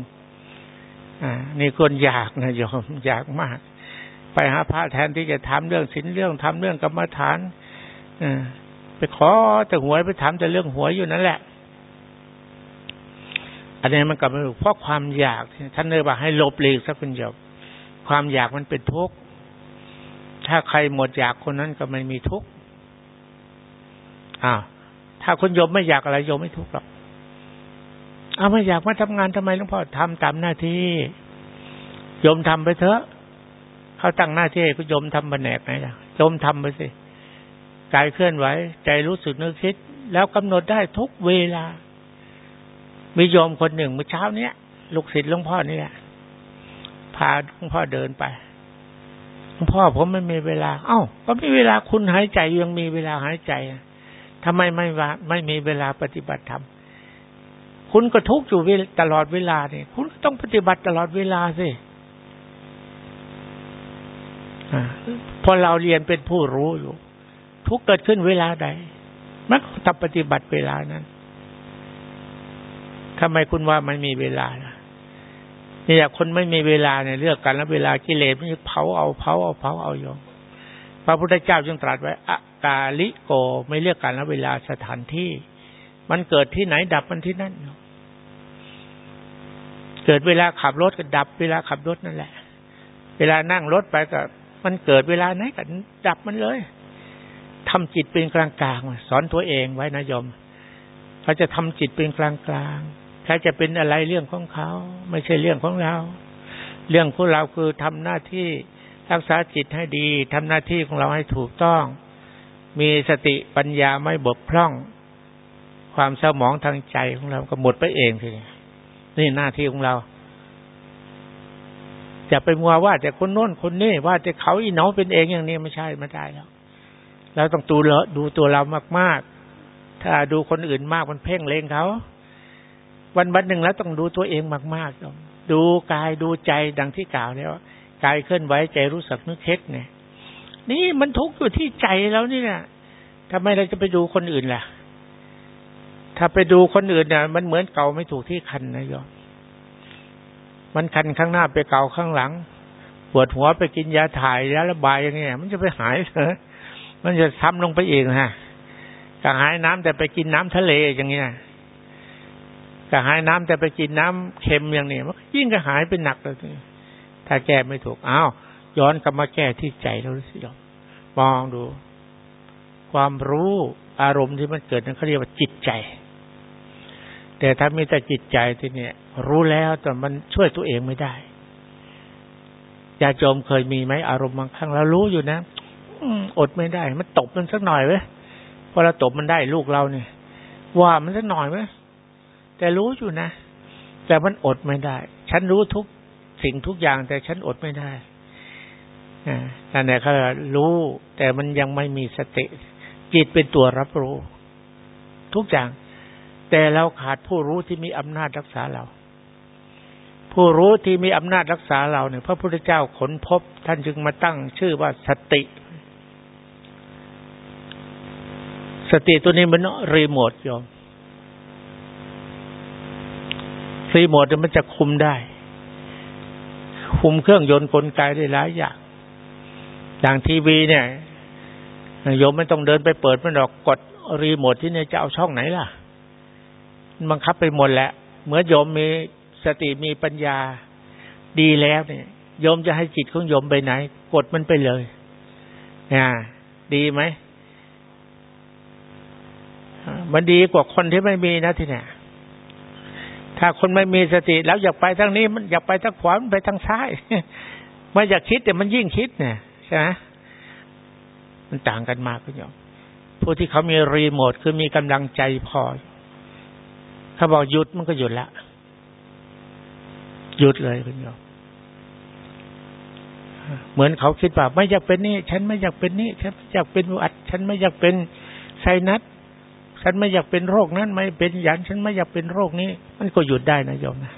อ่านี่คนอยากนะโยมอยากมาก ไปหาพระแทนที่จะทำเรื่องศีลเรื่องทำเรื่องกรรมฐาน ไปขอแต่หวยไปถามแต่เรื่องหวยอยู่นั่นแหละ อันนี้มันกลับมาเพราะความอยาก ท่านเลยบอกให้ลบหลีกสักเป็นเดียวความอยากมันเป็นทุกข์ ถ้าใครหมดอยากคนนั้นก็ไม่มีทุกข์อ้าวถ้าคนโยมไม่อยากอะไรโยมไม่ทุกข์หรอกเอาไม่อยากมาทำงานทำไมหลวงพ่อทำตามหน้าที่โยมทำไปเถอะเขาตั้งหน้าที่ก็โยมทำแผนกไหนล่ะโยมทำไปสิ กายเคลื่อนไหว ใจรู้สึกนึกคิด แล้วกำหนดได้ทุกเวลา มีโยมคนหนึ่งเมื่อเช้าเนี้ยลูกศิษย์หลวงพ่อนี่แหละพาหลวงพ่อเดินไปหลวงพ่อผมไม่มีเวลา เอ้าก็มีเวลาคุณหายใจยังมีเวลาหายใจทำไมไม่ว่าไม่มีเวลาปฏิบัติธรรมคุณก็ทุกข์อยู่ตลอดเวลาเนี่ยคุณก็ต้องปฏิบัติตลอดเวลาสิพอเราเรียนเป็นผู้รู้อยู่ ทุกเกิดขึ้นเวลาใดมันก็ทำปฏิบัติเวลานั้นทำไมคุณว่ามันมีเวลาล่ะนี่ยคนไม่มีเวลาเนี่ยเลือกกันแล้วเวลากิเลสมันเผาเอาเผาเอาเผาเอาโยมพระพุทธเจ้าจึงตรัสไว้อกาลิโกไม่เลือกกันแล้วเวลาสถานที่ มันเกิดที่ไหนดับมันที่นั่นเกิดเวลาขับรถก็ดับ เวลาขับรถนั่นแหละ เวลานั่งรถไปก็ มันเกิดเวลาไหนก็ดับมันเลย ทำจิตเป็นกลางกลางสอนตัวเองไว้นะยมเขาจะทำจิตเป็นกลางกลางใครจะเป็นอะไรเรื่องของเขา ไม่ใช่เรื่องของเรา เรื่องของเราคือทำหน้าที่รักษาจิตให้ดีทำหน้าที่ของเราให้ถูกต้อง มีสติปัญญาไม่บกพร่อง ความเศร้าหมองทางใจของเราก็หมดไปเองทีนี่หน้าที่ของเราจะไปมัวว่าแต่คนโน้นคนนี้ว่าแต่เขาอีเนาเป็นเองอย่างนี้ไม่ใช่ไม่ได้แล้ว เราต้องดูดูตัวเรามาก ๆ ถ้าดูคนอื่นมากมันเพ่งเลงเขา วันวันหนึ่งแล้วต้องดูตัวเองมากๆดูกายดูใจดังที่กล่าวแล้วกายเคลื่อนไหวใจรู้สึกนึกคิดเนี่ย นี่มันทุกข์อยู่ที่ใจแล้วนี่นะทำไมเราจะไปดูคนอื่นล่ะ ถ้าไปดูคนอื่นเนี่ยมันเหมือนเก่าไม่ถูกที่คันนะโยมมันคันข้างหน้าไปเก่าข้างหลัง ปวดหัวไปกินยาถ่ายยาระบายอย่างเงี้ยมันจะไปหายเหรอ มันจะซ้ำลงไปเองฮะกระหายน้ำแต่ไปกินน้ำทะเลอย่างเงี้ยกระหายน้ำแต่ไปกินน้ำเค็มอย่างนี้มันยิ่งกระหายเป็นหนักเลยถ้าแก้ไม่ถูกอ้าวย้อนกลับมาแก้ที่ใจเราสิยอมมองดู ความรู้อารมณ์ที่มันเกิดนั้นเขาเรียกว่าจิตใจ แต่ถ้ามีแต่จิตใจที่เนี่ย รู้แล้วแต่มันช่วยตัวเองไม่ได้ยาโจมเคยมีไหมอารมณ์บางครั้งเรารู้อยู่นะ อดไม่ได้ มันตบมันสักหน่อยเว้ยพอเราตบมันได้ลูกเราเนี่ย ว่ามันสักหน่อยเว้ยแต่รู้อยู่นะ แต่มันอดไม่ได้ ฉันรู้ทุกสิ่งทุกอย่าง แต่ฉันอดไม่ได้นั่นแหละเขารู้ แต่มันยังไม่มีสติ จิตเป็นตัวรับรู้ ทุกอย่าง แต่เราขาดผู้รู้ที่มีอำนาจรักษาเรา ผู้รู้ที่มีอำนาจรักษาเราเนี่ย พระพุทธเจ้าขนพบ ท่านจึงมาตั้งชื่อว่าสติ สติตัวนี้มันรีโมทโยมรีโมทมันจะคุมได้ คุมเครื่องยนต์กลไกได้หลายอย่าง อย่างทีวีเนี่ยโยมไม่ต้องเดินไปเปิดมันหรอกกดรีโมทที่เนี่ยจะเอาช่องไหนล่ะ บังคับไปหมดแหละเมื่อโยมมีสติมีปัญญาดีแล้วเนี่ยโยมจะให้จิตของโยมไปไหน กดมันไปเลยนะดีไหม มันดีกว่าคนที่ไม่มีนะที่เนี่ยถ้าคนไม่มีสติแล้วอยากไปทางนี้ มันอยากไปทางขวามันไปทางซ้ายไม่อยากคิดแต่มันยิ่งคิดเนี่ยใช่ไหมมันต่างกันมากคุณโยมผู้ที่เขามีรีโมทคือมีกำลังใจพอเขาบอกหยุดมันก็หยุดละหยุดเลยคุณโยมเหมือนเขาคิดว่าไม่อยากเป็นนี่ ฉันไม่อยากเป็นนี่ ฉันอยากเป็นอัด ฉันไม่อยากเป็นไซนัส ฉันไม่อยากเป็นโรคนั้นไม่เป็นยันฉันไม่อยากเป็นโรคนี้ มันก็หยุดได้นะโยมนะ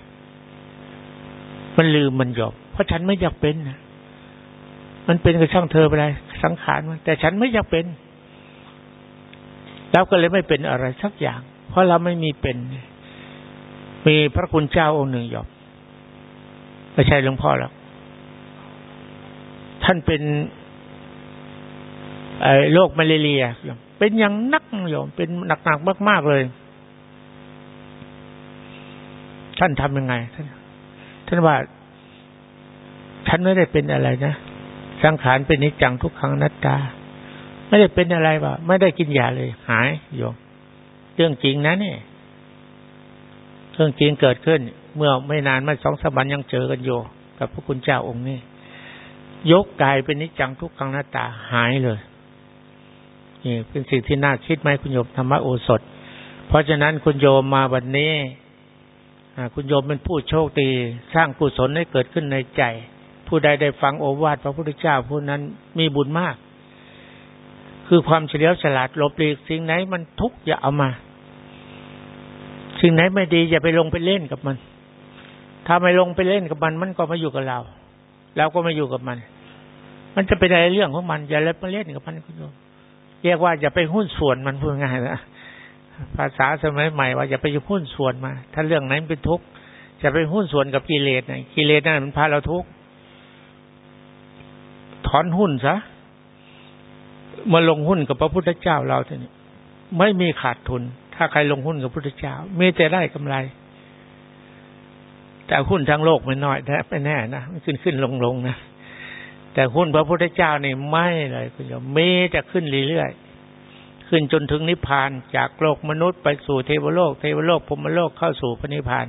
มันลืมมันยอมเพราะฉันไม่อยากเป็นนะมันเป็นก็ช่างเธอไปเลยสังขารมันแต่ฉันไม่อยากเป็นเราก็เลยไม่เป็นอะไรสักอย่าง เพราะเราไม่มีเป็น มีพระคุณเจ้าองค์หนึ่งยอมไม่ใช่หลวงพ่อแล้วท่านเป็นโรคมาเรีย เป็นอย่างนักโยมเป็นหนักๆมาก ๆเลย ท่านทำยังไง ท่านท่านว่าฉันไม่ได้เป็นอะไรนะสังขารเป็นนิจังทุกขังนัตตา ไม่ได้เป็นอะไรวะไม่ได้กินยาเลย หายโยมเรื่องจริงนะเนี่ยเรื่องจริงเกิดขึ้น เมื่อไม่นานมาสองสามวันยังเจอกันโยกับพระคุณเจ้าองค์นี้ยกกายเป็นนิจังทุกขังนัตตาหายเลย นี่เป็นสิ่งที่น่าคิดไหมคุณโยมธรรมโอสถ เพราะฉะนั้นคุณโยมมาวันนี้คุณโยมเป็นผู้โชคดี สร้างกุศลให้เกิดขึ้นในใจ ผู้ใดได้ฟังโอวาทพระพุทธเจ้าผู้นั้นมีบุญมาก คือความเฉลียวฉลาดหลบหลีกสิ่งไหนมันทุกข์อย่าเอามา สิ่งไหนไม่ดีอย่าไปลงไปเล่นกับมัน ถ้าไม่ลงไปเล่นกับมัน มันก็มาอยู่กับเราเราก็มาอยู่กับมัน มันจะเป็นอะไรเรื่องของมัน อย่าเล่นมาเล่นกับมันคุณโยม เรียกว่าอย่าไปหุ้นส่วนมันพูดง่ายนะภาษาสมัยใหม่ว่าอย่าไปหุ้นส่วนมา ถ้าเรื่องไหนเป็นทุกข์จะไปหุ้นส่วนกับกิเลสนะกิเลสนั่นมันพาเราทุกข์ถอนหุ้นซะมาลงหุ้นกับพระพุทธเจ้าเราทีนี้ไม่มีขาดทุน ถ้าใครลงหุ้นกับพระพุทธเจ้ามีแต่ได้กำไร แต่หุ้นทั้งโลกไม่น้อยแท้ไม่แน่นะมันขึ้นขึ้นลงลงนะ แต่หุ้นพระพุทธเจ้านี่ไม่เลยคุณโยมมีจะขึ้นเรื่อยๆขึ้นจนถึงนิพพานจากโลกมนุษย์ไปสู่เทวโลก เทวโลกพรมโลกเข้าสู่พระนิพพาน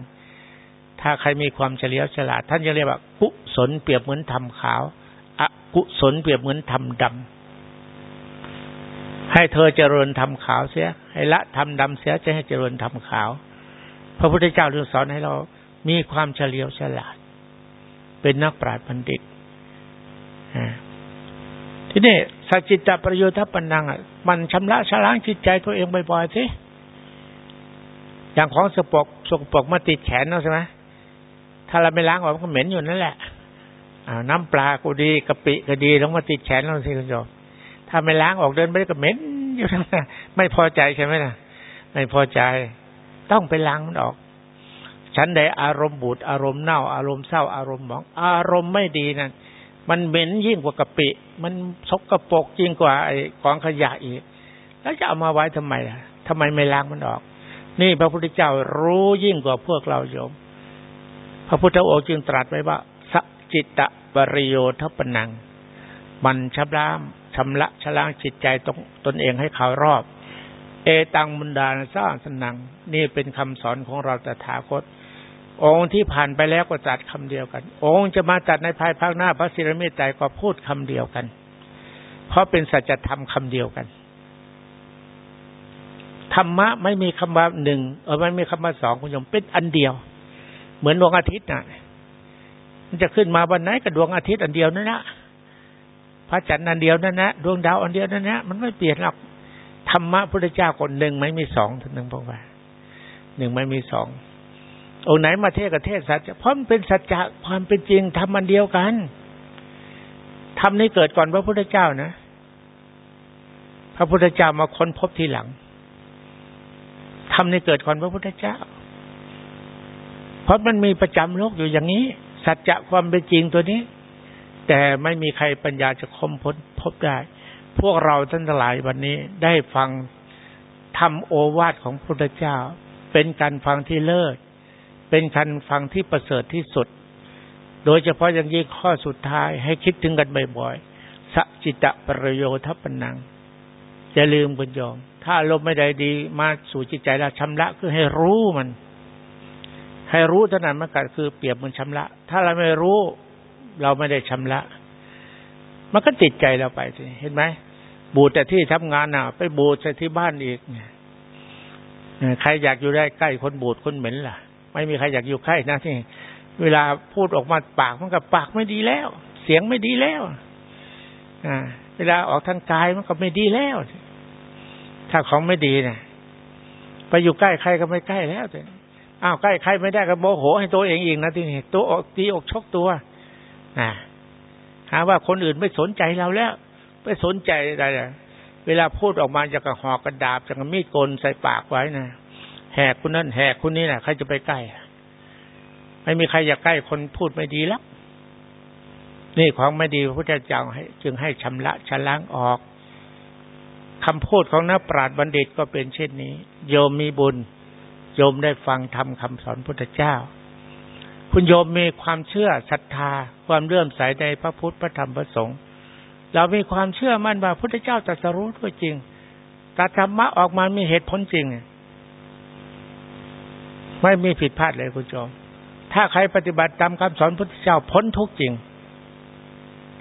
ถ้าใครมีความเฉลียวฉลาด ท่านจะเรียกว่ากุศลเปรียบเหมือนทำขาวอกุศลเปรียบเหมือนทำดำให้เธอเจริญทำขาวเสียให้ละทำดำเสียจะให้เจริญทำขาว พระพุทธเจ้าเรื่องสอนให้เรามีความเฉลียวฉลาด เป็นนักปราชญ์บัณฑิต ทีนี้สัจจิตประโยชน์ทัปนังอะมันชำระชล้างจิตใจตัวเองบ่อยๆสิอย่างของสปกสกปรกมาติดแขนเราใช่ไหมถ้าเราไม่ล้างออกมันก็เหม็นอยู่นั่นแหละน้ำปลาก็ดีกะปิก็ดีต้องมาติดแขนเราสิคุณโยมถ้าไม่ล้างออกเดินไปก็เหม็นอยู่นั่นไม่พอใจใช่ไหมนะไม่พอใจ ต้องไปล้างมันออกฉันใดอารมณ์บูดอารมณ์เน่า อารมณ์เศร้าอารมณ์หมอง อารมณ์ไม่ดีนั่น มันเหม็นยิ่งกว่ากะปิ มันสกปรกยิ่งกว่าไอ้ของขยะอีก แล้วจะเอามาไว้ทำไมล่ะทำไมไม่ล้างมันออก นี่พระพุทธเจ้ารู้ยิ่งกว่าพวกเราโยม พระพุทธองค์จึงตรัสไว้ว่าสจิตะบริโยทปนัง มันชำระชำระชล้างจิตใจตนตนเองให้เขารอบ เอตังมุนดาสร้างสนัง นี่เป็นคำสอนของเราแต่ถาคต องค์ที่ผ่านไปแล้วก็จัดคำเดียวกัน องค์จะมาจัดในภายภาคหน้าพระศิรเมตไตรก็พูดคำเดียวกัน เพราะเป็นสัจธรรมคำเดียวกัน ธรรมะไม่มีคำว่าหนึ่งเออไม่มีคำว่าสองคุณโยมเป็นอันเดียว เหมือนดวงอาทิตย์น่ะ มันจะขึ้นมาวันไหนกับดวงอาทิตย์อันเดียวนั่นนะพระจันทร์อันเดียวนั่นนะดวงดาวอันเดียวนั่นนะมันไม่เปลี่ยนหรอกธรรมะพุทธเจ้าคนหนึ่งไม่มีสองถึงหนึ่งบอกว่าหนึ่งไม่มีสอง องไหนมาเทศกับเทศสัจเพราะมันเป็นสัจจะความเป็นจริงทำมันเดียวกันทำนี้เกิดก่อนพระพุทธเจ้านะพระพุทธเจ้ามาค้นพบทีหลังทำนี้เกิดก่อนพระพุทธเจ้า เพราะมันมีประจำโลกอยู่อย่างนี้ สัจจะความเป็นจริงตัวนี้ แต่ไม่มีใครปัญญาจะคมพ้นพบได้ พวกเราท่านหลายวันนี้ได้ฟังทำโอวาทของพระพุทธเจ้า เป็นการฟังที่เลิศ เป็นการฟังที่ประเสริฐที่สุด โดยเฉพาะอย่างยิ่งข้อสุดท้ายให้คิดถึงกันบ่อยๆสัจิตะประโยทัปนังจะลืมบุญยอมถ้าลมไม่ได้ดีมาสู่จิตใจเราชำระคือให้รู้มัน ให้รู้เท่านั้นมันก็คือเปรียบมันชำระ ถ้าเราไม่รู้ เราไม่ได้ชำระมันก็ติดใจเราไปสิเห็นไหมบูดแต่ที่ทำงานน่ะ ไปบูดแต่ที่บ้านอีกใครอยากอยู่ได้ใกล้คนบูดคนเหม็นล่ะ ไม่มีใครอยากอยู่ใกล้นะที่เวลาพูดออกมาปากมันกับปากไม่ดีแล้ว เสียงไม่ดีแล้วอ่าเวลาออกทางกายมันก็ไม่ดีแล้ว ถ้าของไม่ดีเนะไปอยู่ใกล้ใครก็ไม่ใกล้แล้วแต่อ้าวใกล้ใครไม่ได้ก็โมโหให้ตัวเองเอีกนะที่นี่ตัวออกตีอกชกตัวนะหาว่าคนอื่นไม่สนใจเราแล้ว ไม่สนใจอะไรเวลาพูดออกมาจะกระหอกกระดาบจะกระมีดกลใส่ปากไว้นะ แหกคนนั้นแหกคนนี้นะใครจะไปใกล้ไม่มีใครอยากใกล้คนพูดไม่ดีแล้วนี่ของไม่ดีพระพุทธเจ้าให้จึงให้ชำระชะล้างออกคำพูดของนักปราชญ์บัณฑิตก็เป็นเช่นนี้ โยมมีบุญ โยมได้ฟังทำคำสอนพุทธเจ้า คุณโยมมีความเชื่อศรัทธา ความเลื่อมใสในพระพุทธพระธรรมพระสงฆ์เรามีความเชื่อมั่นว่าพุทธเจ้าตรัสรู้ด้วยจริงตรัสธรรมะออกมามีเหตุผลจริง ไม่มีผิดพลาดเลยคุณโจมถ้าใครปฏิบัติตามคำสอนพุทธเจ้าพ้นทุกจริง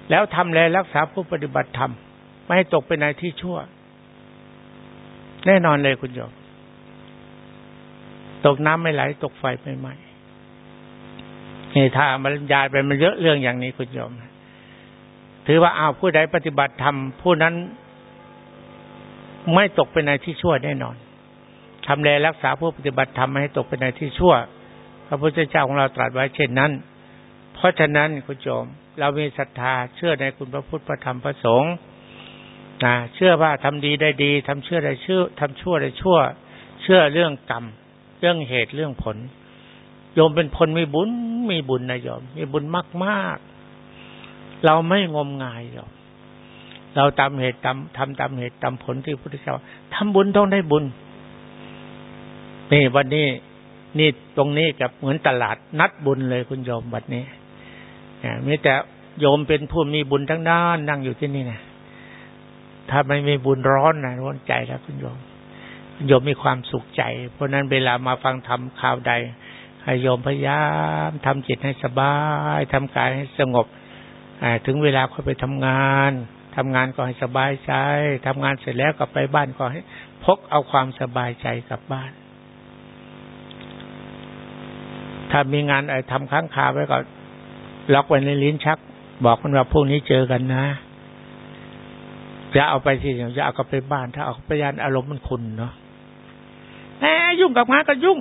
แล้วทำแลรักษาผู้ปฏิบัติธรรมไม่ให้ตกไปในที่ชั่ว แน่นอนเลยคุณโยมตกน้ำไม่ไหล ตกไฟไม่ไหม้นี่ถ้าบรรยายไปมันเยอะเรื่องอย่างนี้คุณโยม ถือว่าอ้าวผู้ใดปฏิบัติธรรมผู้นั้นไม่ตกไปในที่ชั่วแน่นอน ทำแลรักษาผู้ปฏิบัติธรรมให้ตกไปในที่ชั่ว พระพุทธเจ้าของเราตรัสไว้เช่นนั้น เพราะฉะนั้นคุณโยมเรามีศรัทธาเชื่อในคุณพระพุทธพระธรรมพระสงฆ์นะเชื่อว่าทำดีได้ดีทำเชื่อได้เชื่อทำชั่วได้ชั่ว เชื่อเรื่องกรรม เรื่องเหตุเรื่องผล โยมเป็นคนมีบุญมีบุญนะโยม มีบุญมากมากเราไม่งมงายหรอกเราตามเหตุตามทำตามเหตุตามผลที่พระพุทธเจ้าทำบุญต้องได้บุญ นี่วันนี้นี่ตรงนี้กับเหมือนตลาดนัดบุญเลยคุณโยมบัดนี้มีแต่โยมเป็นผู้มีบุญทั้งด้านนั่งอยู่ที่นี่นะถ้าไม่มีบุญร้อนนะร้อนใจแล้วคุณโยมโยมมีความสุขใจ เพราะนั้นเวลามาฟังธรรมข่าวใดให้โยมพยายามทำจิตให้สบายทำกายให้สงบถึงเวลาเขาไปทำงานทำงานก็ให้สบายใจทำงานเสร็จแล้วก็ไปบ้านก็ให้พกเอาความสบายใจกลับบ้าน ถ้ามีงานอะไรทำค้างคาไว้ก็ล็อกไว้ในลิ้นชัก บอกมันว่าพรุ่งนี้เจอกันนะจะเอาไปที่จะเอากลับไปบ้าน ถ้าเอาไปยานอารมณ์มันคุณเนาะแหมยุ่งกับงานก็ยุ่ง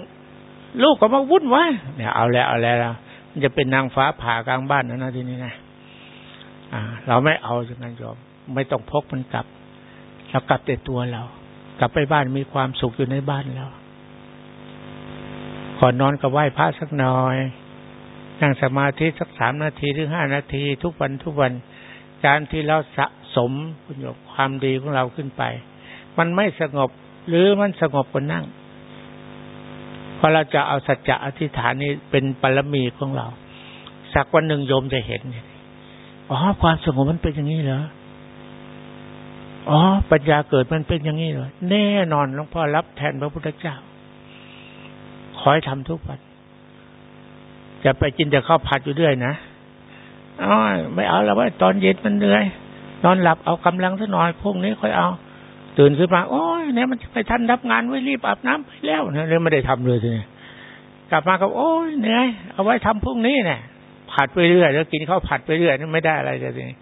ลูกก็มาวุ่นวายเนี่ยเอาแล้วเอาแล้วมันจะเป็นนางฟ้าผ่ากลางบ้านนะนะทีนี้นะอ่า เราไม่เอาอย่างนั้นยอม ไม่ต้องพกมันกลับเรากลับแต่ตัวเรา กลับไปบ้านมีความสุขอยู่ในบ้านเรา ก่อนนอนก็ไหว้พระสักหน่อย นั่งสมาธิสักสามนาทีหรือห้านาที ทุกวันทุกวัน การที่เราสะสมคุณโยความดีของเราขึ้นไป มันไม่สงบหรือมันสงบก็นั่งพอเราจะเอาสัจจะอธิษฐานนี้เป็นปรมีของเรา สักวันหนึ่งโยมจะเห็นอ๋อความสงบมันเป็นอย่างนี้เหรออ๋อปัญญาเกิดมันเป็นอย่างนี้เหรอแน่นอนหลวงพ่อรับแทนพระพุทธเจ้า ขอให้ทำทุกวันจะไปกินแต่ข้าวผัดอยู่เรื่อยนะอ๋อไม่เอาแล้วว่าตอนเย็นมันเหนื่อย นอนหลับเอากำลังสักหน่อยพรุ่งนี้ค่อยเอา ตื่นขึ้นมาโอ้ยเนี่ยมันไปทันรับงานไว้รีบอาบน้ำไปแล้วเนี่ยเลยไม่ได้ทำเลยทีนี้กลับมาก็โอ้ยเหนื่อยเอาไว้ทำพรุ่งนี้เนี่ยผัดไปเรื่อยแล้วกินข้าวผัดไปเรื่อยนี่ไม่ได้อะไรเลย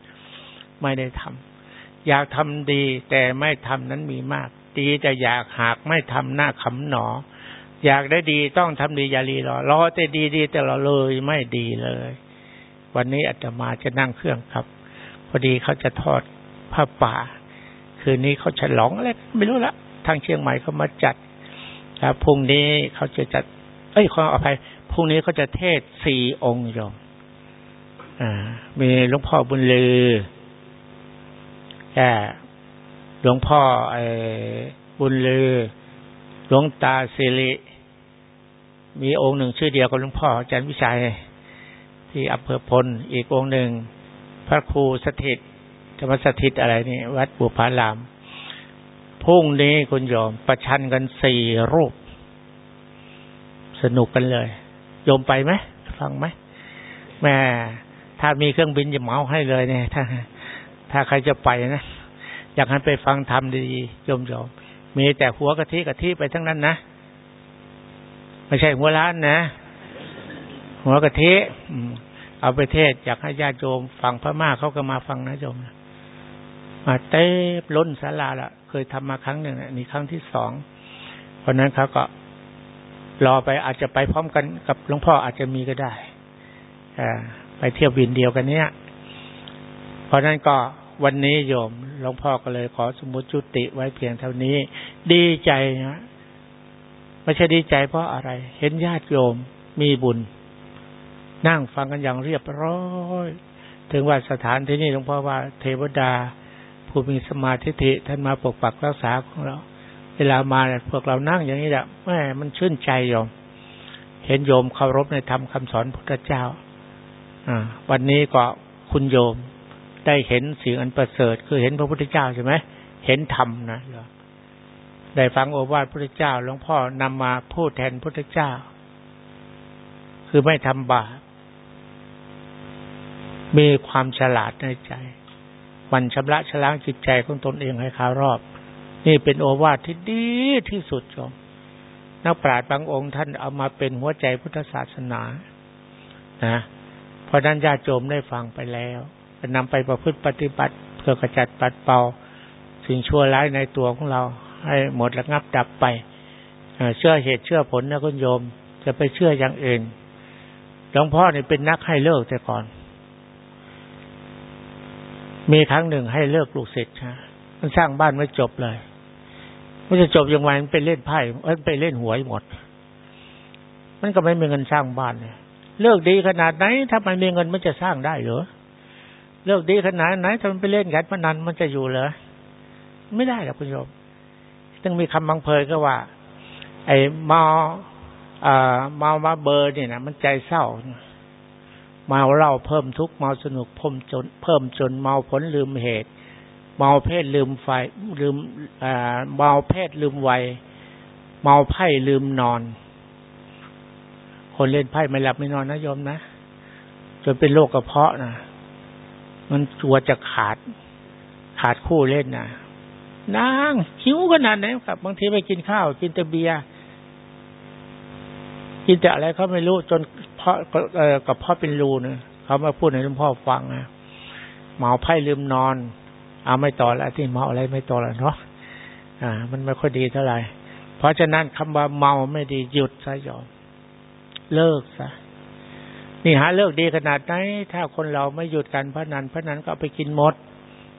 ไม่ได้ทำอยากทำดีแต่ไม่ทำนั้นมีมาก ดีแต่อยากหากไม่ทำหน้าขำหนอ อยากได้ดีต้องทำดีอย่ารีรอรอแต่ดีดีแต่เราเลยไม่ดีเลย วันนี้อาตมาจะนั่งเครื่องครับ พอดีเขาจะทอดผ้าป่า คืนนี้เขาฉลองอะไรไม่รู้ละทางเชียงใหม่เขามาจัดแล้วพรุ่งนี้เขาจะจัด เอ้ยขออภัยพรุ่งนี้เขาจะเทศสี่องค์ยมอ่ามีหลวงพ่อบุญลือแก่หลวงพ่อไอ้บุญลือหลวงตาสิริ มีองค์หนึ่งชื่อเดียวกับหลวงพ่ออาจารย์วิชัย ที่อำเภอพล อีกองค์หนึ่ง พระครูสถิตธรรมสถิตอะไรนี่ วัดบุพารามพรุ่งนี้คุณโยมประชันกันสี่รูป สนุกกันเลย โยมไปไหมฟังไหมแม่ถ้ามีเครื่องบินจะเมาให้เลยเนี่ย ถ้า ถ้าใครจะไปนะอยากให้ไปฟังธรรมดีๆโยมโยมมีแต่หัวกะทิกะทิไปทั้งนั้นนะ ไม่ใช่หัวล้านนะ หัวกะทิเอาไปเทศอยากให้ญาติโยมฟังพระม่าเขาก็มาฟังนะโยมมาเต้ล้นศาลาละเคยทำมาครั้งหนึ่งนี่ครั้งที่สองเพราะนั้นเขาก็รอไปอาจจะไปพร้อมกันกับหลวงพ่ออาจจะมีก็ได้อไปเที่ยวบินเดียวกันเนี้ย เพราะนั้นก็วันนี้โยมหลวงพ่อก็เลยขอสมมติจุติไว้เพียงเท่านี้ ดีใจนะ ไม่ใช่ดีใจเพราะอะไร เห็นญาติโยมมีบุญ นั่งฟังกันอย่างเรียบร้อย ถึงว่าสถานที่นี้หลวงพ่อว่าเทวดา ผู้มีสมาธิิท่านมาปกปักรักษาของเรา เวลามาเนี่ยพวกเรานั่งอย่างนี้แหละแม่มันชื่นใจโยม เห็นโยมเคารพในธรรมคาสอนพุทธเจ้า อ่า วันนี้ก็คุณโยมได้เห็นสิ่งอันประเสริฐ คือเห็นพระพุทธเจ้าใช่ไหมเห็นธรรมนะ ได้ฟังโอวาทพระเจ้าหลวงพ่อนำมาพูดแทนพระเจ้า คือไม่ทำบาปมีความฉลาดในใจมันชำระชล้างจิตใจของตนเองให้คารอบ นี่เป็นโอวาทที่ดีที่สุดจงนักปราชญ์บางองค์ท่านเอามาเป็นหัวใจพุทธศาสนานะเพราะนั้นญาติโยมได้ฟังไปแล้วจะนำไปประพฤติปฏิบัติ เพื่อกระจัดปัดเป่าสิ่งชั่วร้ายในตัวของเรา ให้หมดระงับดับไปเชื่อเหตุเชื่อผลนะคุณโยม จะไปเชื่ออย่างอื่นหลวงพ่อเนี่ยเป็นนักให้เลิกแต่ก่อน มีครั้งหนึ่งให้เลิกลูกศิษย์ฮะมันสร้างบ้านไม่จบเลยมันจะจบยังไงมันไปเล่นไพ่มันไปเล่นหวยหมด มันก็ไม่มีเงินสร้างบ้านเนี่ยเลิกดีขนาดไหนถ้าไม่มีเงินมันจะสร้างได้เหรอเลิกดีขนาดไหนถ้ามันไปเล่นกันพนันมันจะอยู่เหรอไม่ได้หรอกคุณโยม ต้องมีคำบังเพยก็ว่า ไอ้เมาอ่าเมามาเบอร์เนี่ยนะมันใจเศร้าเมาเล่าเพิ่มทุกเมาสนุกเพิ่มจน เพิ่มจนเมาผลลืมเหตุ เมาเพศลืมไฟลืมอ่าเมาเพศลืมวัยเมาไพ่ลืมนอน คนเล่นไพ่ไม่หลับไม่นอนนะโยมนะจนเป็นโรคกระเพาะนะมันตัวจะขาด ขาดคู่เล่นนะ นางหิวขนาดไหนครับ บางทีไปกินข้าว กินแต่เบียร์กินแต่อะไรเขาไม่รู้จนเพราะเอกับพ่อเป็นรูนะเขามาพูดให้หลวงพ่อฟังนะเมาไพ่ลืมนอนเอาไม่ต่อแล้วที่เมาอะไรไม่ต่อแล้วเนาะอ่า มันไม่ค่อยดีเท่าไหร่เพราะฉะนั้นคำว่าเมาไม่ดีหยุดซะยอมเลิกซะนี่หาเลิกดีขนาดไหนถ้าคนเราไม่หยุดกันพระนันพระนันก็ไปกินหมด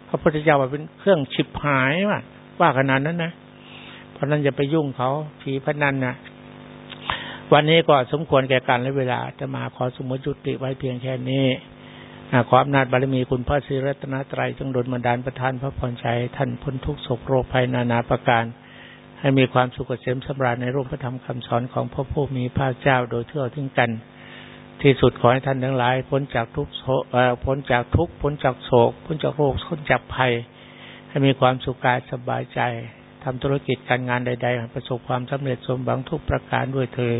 พระพุทธเจ้าว่าเป็นเครื่องฉิบหายว่ะว่าขนาดนั้นนะเพราะนั้นอย่าไปยุ่งเขาผีพนันนะวันนี้ก็สมควรแก่การและเวลาจะมาขอสมมติจุติไว้เพียงแค่นี้ขออำนาจบารมีคุณพระศรีรัตนตรัยจงดลบันดาลประทานพระพรชัยท่านพ้นทุกโศกโรคภัยนานาประการ ให้มีความสุขเกษมสำราญในรูปพระธรรมคำสอนของพระผู้มีพระเจ้าโดยเท่าถึงกัน ที่สุดขอให้ท่านทั้งหลาย พ้นจากทุกโศกพ้นจากทุกพ้นจากโศก พ้นจากโรคพ้นจากภัย ให้มีความสุขกายสบายใจทำธุรกิจการงานใด ๆ ประสบความสำเร็จสมหวังทุกประการด้วยเธอ